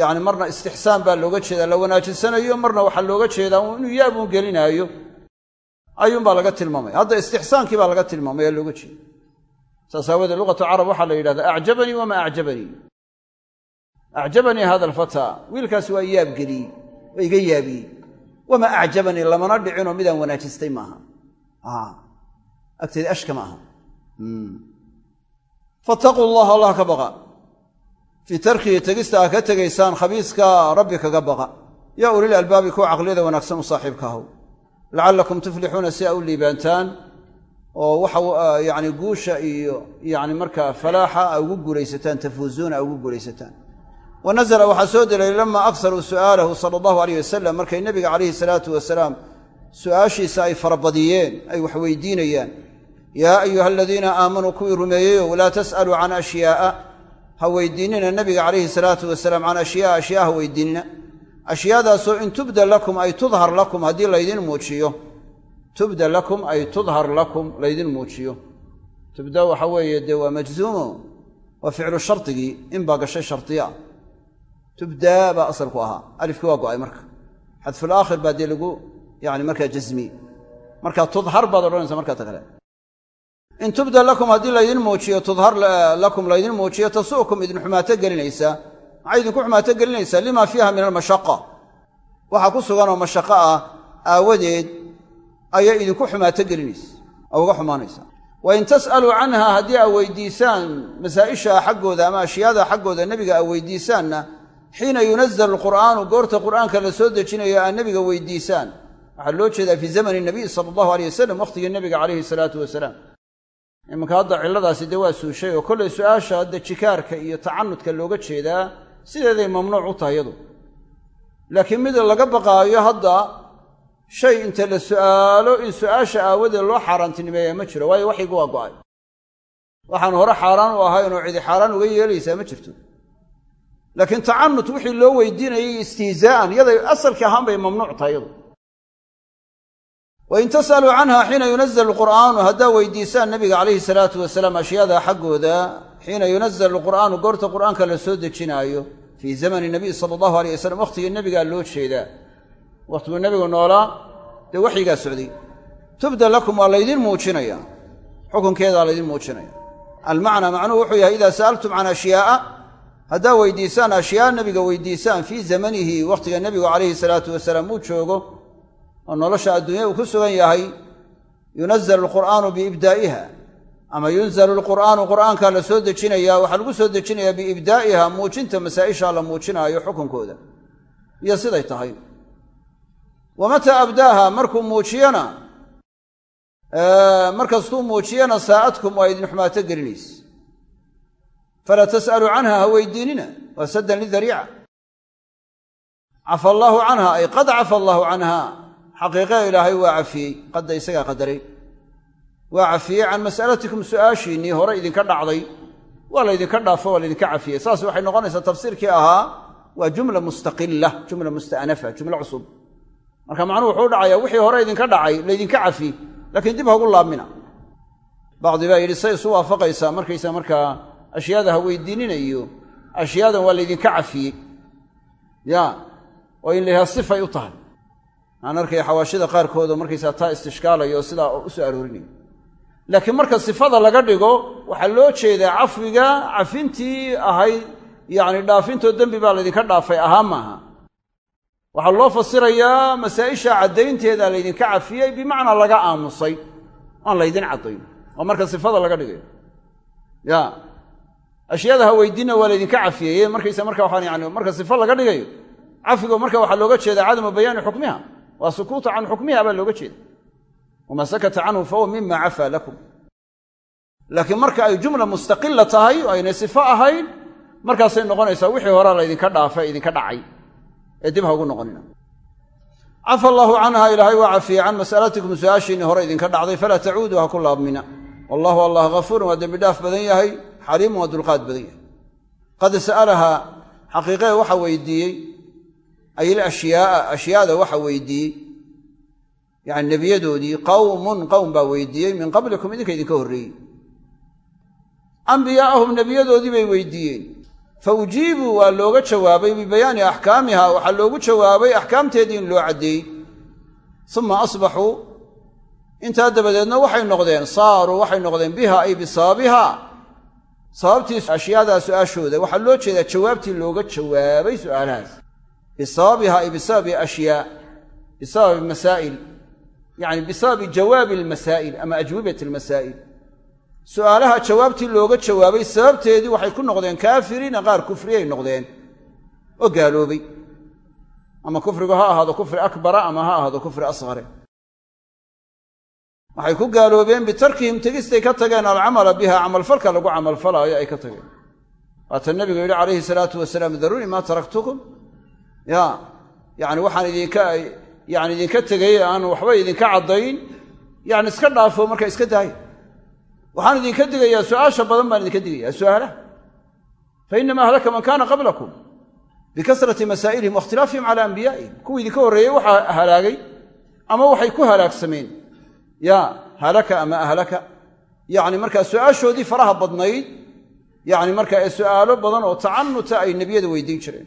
yacni marna istixsaan baa looga jeedaa la wanaajisanayo marna waxaa looga jeedaa inuu yaabuu gelinaayo. Ayuunbaa laga tilmaamaya hadda istixsaankii baa laga tilmaamaya looga jeeda saas aawoodee luqatu carab waxaa la yidhahdaa acjabanii wamaa acjabanii? Acjabanii hada alfataa wiilkaasi waa yaabgeliyey waa iga yaabiyey. Wamaa acjabanii lamana dhicinoo midaan wanaajistay maaha. Agteeda ashka ma aha fattaquu allaha allah ka baqa fii tarkihi tegista aa ka tegaysaan khabiiska rabbi kaga baqa yaa ulil albaabi kuwa caqliyada wanaagsan u saaxiibka ahow lacallakum tuflixuuna si aa u liibaantaan oo waxa yani guusha iyo yani markaa falaaxa a ugu guulaysataan tafuuzuuna a ugu guulaysataan wa nazla waxaa soo delay lama aksaruu su'aalahu sala allahu aleyh wasalam markay nebiga calayhi salaatu wasalaam su'aashiisa ay farabadiyeen ay wax weydiinayaan yaa ayuha aladiina aamanuu kuwii rumeeyeyow laa tas'aluu can ashyaa'a ha weydiinina nebiga calayhi salaatu wasalaam can ashyaaa ashyaa ha weydiinina. Ashyaadaasoo in tubda lakum ay tudhar lakum haddii laydin muujiyo. Tubda lakum ay tudhar lakum laydin muujiyo. Tubda waxa weeye dee waa majzuumo waa ficlu shardigii in baa gashay shardiya tubdaa baa asalku ahaa. Alifkii waa go'ay marka. Xadfulaakhir baa dee lagu yani markaa jazmiye marka tudhar baad odhanaysa markaa ta kale in tubda lakum haddii laydin muujiyo tudhar lakum laydin muujiyo tasu'kum idin xumaato gelinaysaa maxay idinku xumaato gelinaysaa lima fiiha min almashaqa. Waxa ku suganoo mashaqo ah aawadeed ayay idinku xumaato gelinaysa oo uga xumaanaysaa wain tas'aluu canha haddii aa weydiisaan masaa'isha xaggooda ama ashyaada xaggooda nebiga aa weydiisaanna xiina yunazal alqur'aanu goorta qur'aanka la soo dejinayo aa nebiga weydiisaan. Waxaa loo jeedaa fii zamani nabiy sala allahu aleyh wasalam wakhtigii nebiga calayhi salaatu wasalaam imanka hadda cilladaasi dee waa suushay oo kollay su'aasha hadda jikaarka iyo tacanudka looga jeedaa sideeday mamnuuc u tahay yadu. Laakiin mid laga baqaayo hadda shay inta la su'aalo in su'aasha aawadeed loo xaaraantinimeeya ma jiro waayo waxyigu waa go'ay. Waxaan hore xaaraan u ahayn oo cidi xaaraan uga yeelaysaa ma jirto. Laakiin tacanut wixii loo weydiinayay istihzaa'an yaday asalkii ahaan bay mamnuuc tahay yadu wain tas'aluu canha xiina yunazal alqur'aanu haddaa weydiisaan nabiga calayhi salaatu wasalaam ashyaada xaggooda xiina yunazal alqur'aanu goorta qur'aanka la soo dejinaayo fii zamani nabiy sala allahu aleyh wasalam wakhtigii nebigaa loo jeedaa wakhtiguu nebigu noolaa dee waxyigaa socday tubda lakum waa laydin muujinaya xukunkeedaa laydin muujinaya almacnaa macnuhu wuxuu yahay idaa sa'altum can ashyaa'a haddaa weydiisaan ashyaa nebiga weydiisaan fii zamanihi wakhtiga nebigu calayhi salaatu wasalaam uu joogo oo nolosha adduunya uu ku sugan yahay yunazalu alqur'aanu biibdaa'iha. Ama yunzalu alqur'aanu qur'aankaa la soo dejinayaa waxaa lagu soo dejinayaa biibdaa'iha muujinta masaa'isha la muujinaayo xukunkooda. Iyo siday tahay. Wa mataa abdaaha markuu muujiyana markastuu muujiyana saa'adkum waa idin xumaato gelinaysa falaa tas'aluu canha ha weydiinina. Waa saddan lidariica cafa allaahu canha ay qad cafa allaahu canha xaqiiqe ilaahay waa cafiyey qadda isagaa qadaray. Waa cafiyey can mas'alatikum su'aashiinnii hore idinka dhacday waa laydinka dhaafo waa laydinka cafiyey. Saas waxay noqonaysaa tafsiirkii ahaa waa jumla mustaqila jumla musta'nafa jumlo cusub. Marka macnuhu wuxuu dhacayaa wixii hore idinka dhacay laydinka cafi laakiin dib hagu laabmina. Bacdi baa yidhi say isu waafaqaysaa markaysa markaa ashyaada ha weydiininayo ashyaadan waa laydinka cafiyey. Ya oo in layahaa sifay u tahay aan arkaya xawaashida qaarkoodoo markaysaa taa istishkaalayo oo sidaa u soo aroorinaya laakiin marka sifada laga dhigo waxaa loo jeedaa cafwiga cafintii ahayd yacni dhaafintoo dembi baa laydinka dhaafay ahaa maaha. Waxaa loo fasirayaa masaa'isha caddaynteeda laydinka cafiyey bimacnaa laga aamusay. Aan laydin caddayn oo marka sifada laga dhigayo ya ha weydiinna waa laydinka cafiyeye markaysa marka waxaan yani marka sifo laga dhigayo cafigo marka waxaa looga jeedaa cadamu bayaani xukmiha waa sukuuta can xukmiha baa looga jeeda. Wamaa sakata canhu fahuwa mima cafaa lakum. Laakiin marka ay jumla mustaqila tahay oo aynay sifo ahayn markaasay noqonaysaa wixii horea laydinka dhaafay idinka dhacay ee dib ha ugu noqonina. Cafa allaahu canha ilaahay waa cafiyey can mas'alatikum su'aashiinii hore idinka dhacday falaa tacuuduu ha ku laabmina. Wallahu allah hafuurun waa dembi dhaaf badan yahay xaliimun waa dulqaad badan yahay. Qad ay ilashyaaa ashyaada waxa weydiiyey yani nebiyadoodii qawmun qowm baa weydiiyey min qablikum idinka idinka horreeyey. Ambiyaa'ahum nebiyadoodii bay weydiiyeen fa ujiibuu waa looga jawaabay bibayaani axkaamiha waxaa loogu jawaabay axkaamteedii in loo caddeeyey uma asbaxuu intaa dabadeedna waxay noqdeen saaruu waxay noqdeen biha ay bisababiha sababtii ashyaadaa su'aashooda waxaa loo jeedaa jawaabtii looga jawaabay su'aalahaas bisababiha ay bisababi ashyaa bisababi masaa'il yacni bisababi jawaabi almasaa'il ama ajwibati almasaa'il su'aalaha jawaabtii looga jawaabay sababteedii waxay ku noqdeen kaafiriina qaar kufriyay noqdeen oo gaaloobay ama kufrigu ha ahaado kufri akbara ama ha ahaado kufri asqare waxay ku gaaloobeen bitarkihim tegistay ka tageen alcamala biha camalfalka lagu camalfalaayo ay ka tageen waata nebigu yidhi calayhi salaatu wasalaam daruunii maa taraktukum ya yani waxaan idinka yani idinka tegay aan waxba idinka caddayn yani iska dhaafo marka iska daaya waxaan idinka digayaa su'aasha badan baan idinka digayaa su'aalaha fa inama ahlaka man kaana qablakum bikasrati masaa'ilihim waاkhtilaafihim cala anbiyaa'ihim kuwii idinka horreeyey waxaa halaagay ama waxay ku halaagsameen ya halaka ama ahlaka yacni markaa su'aashoodii faraha badnayd yacni markaa ee su'aalo badan oo tacanuta ay nebiyada weydiin jireen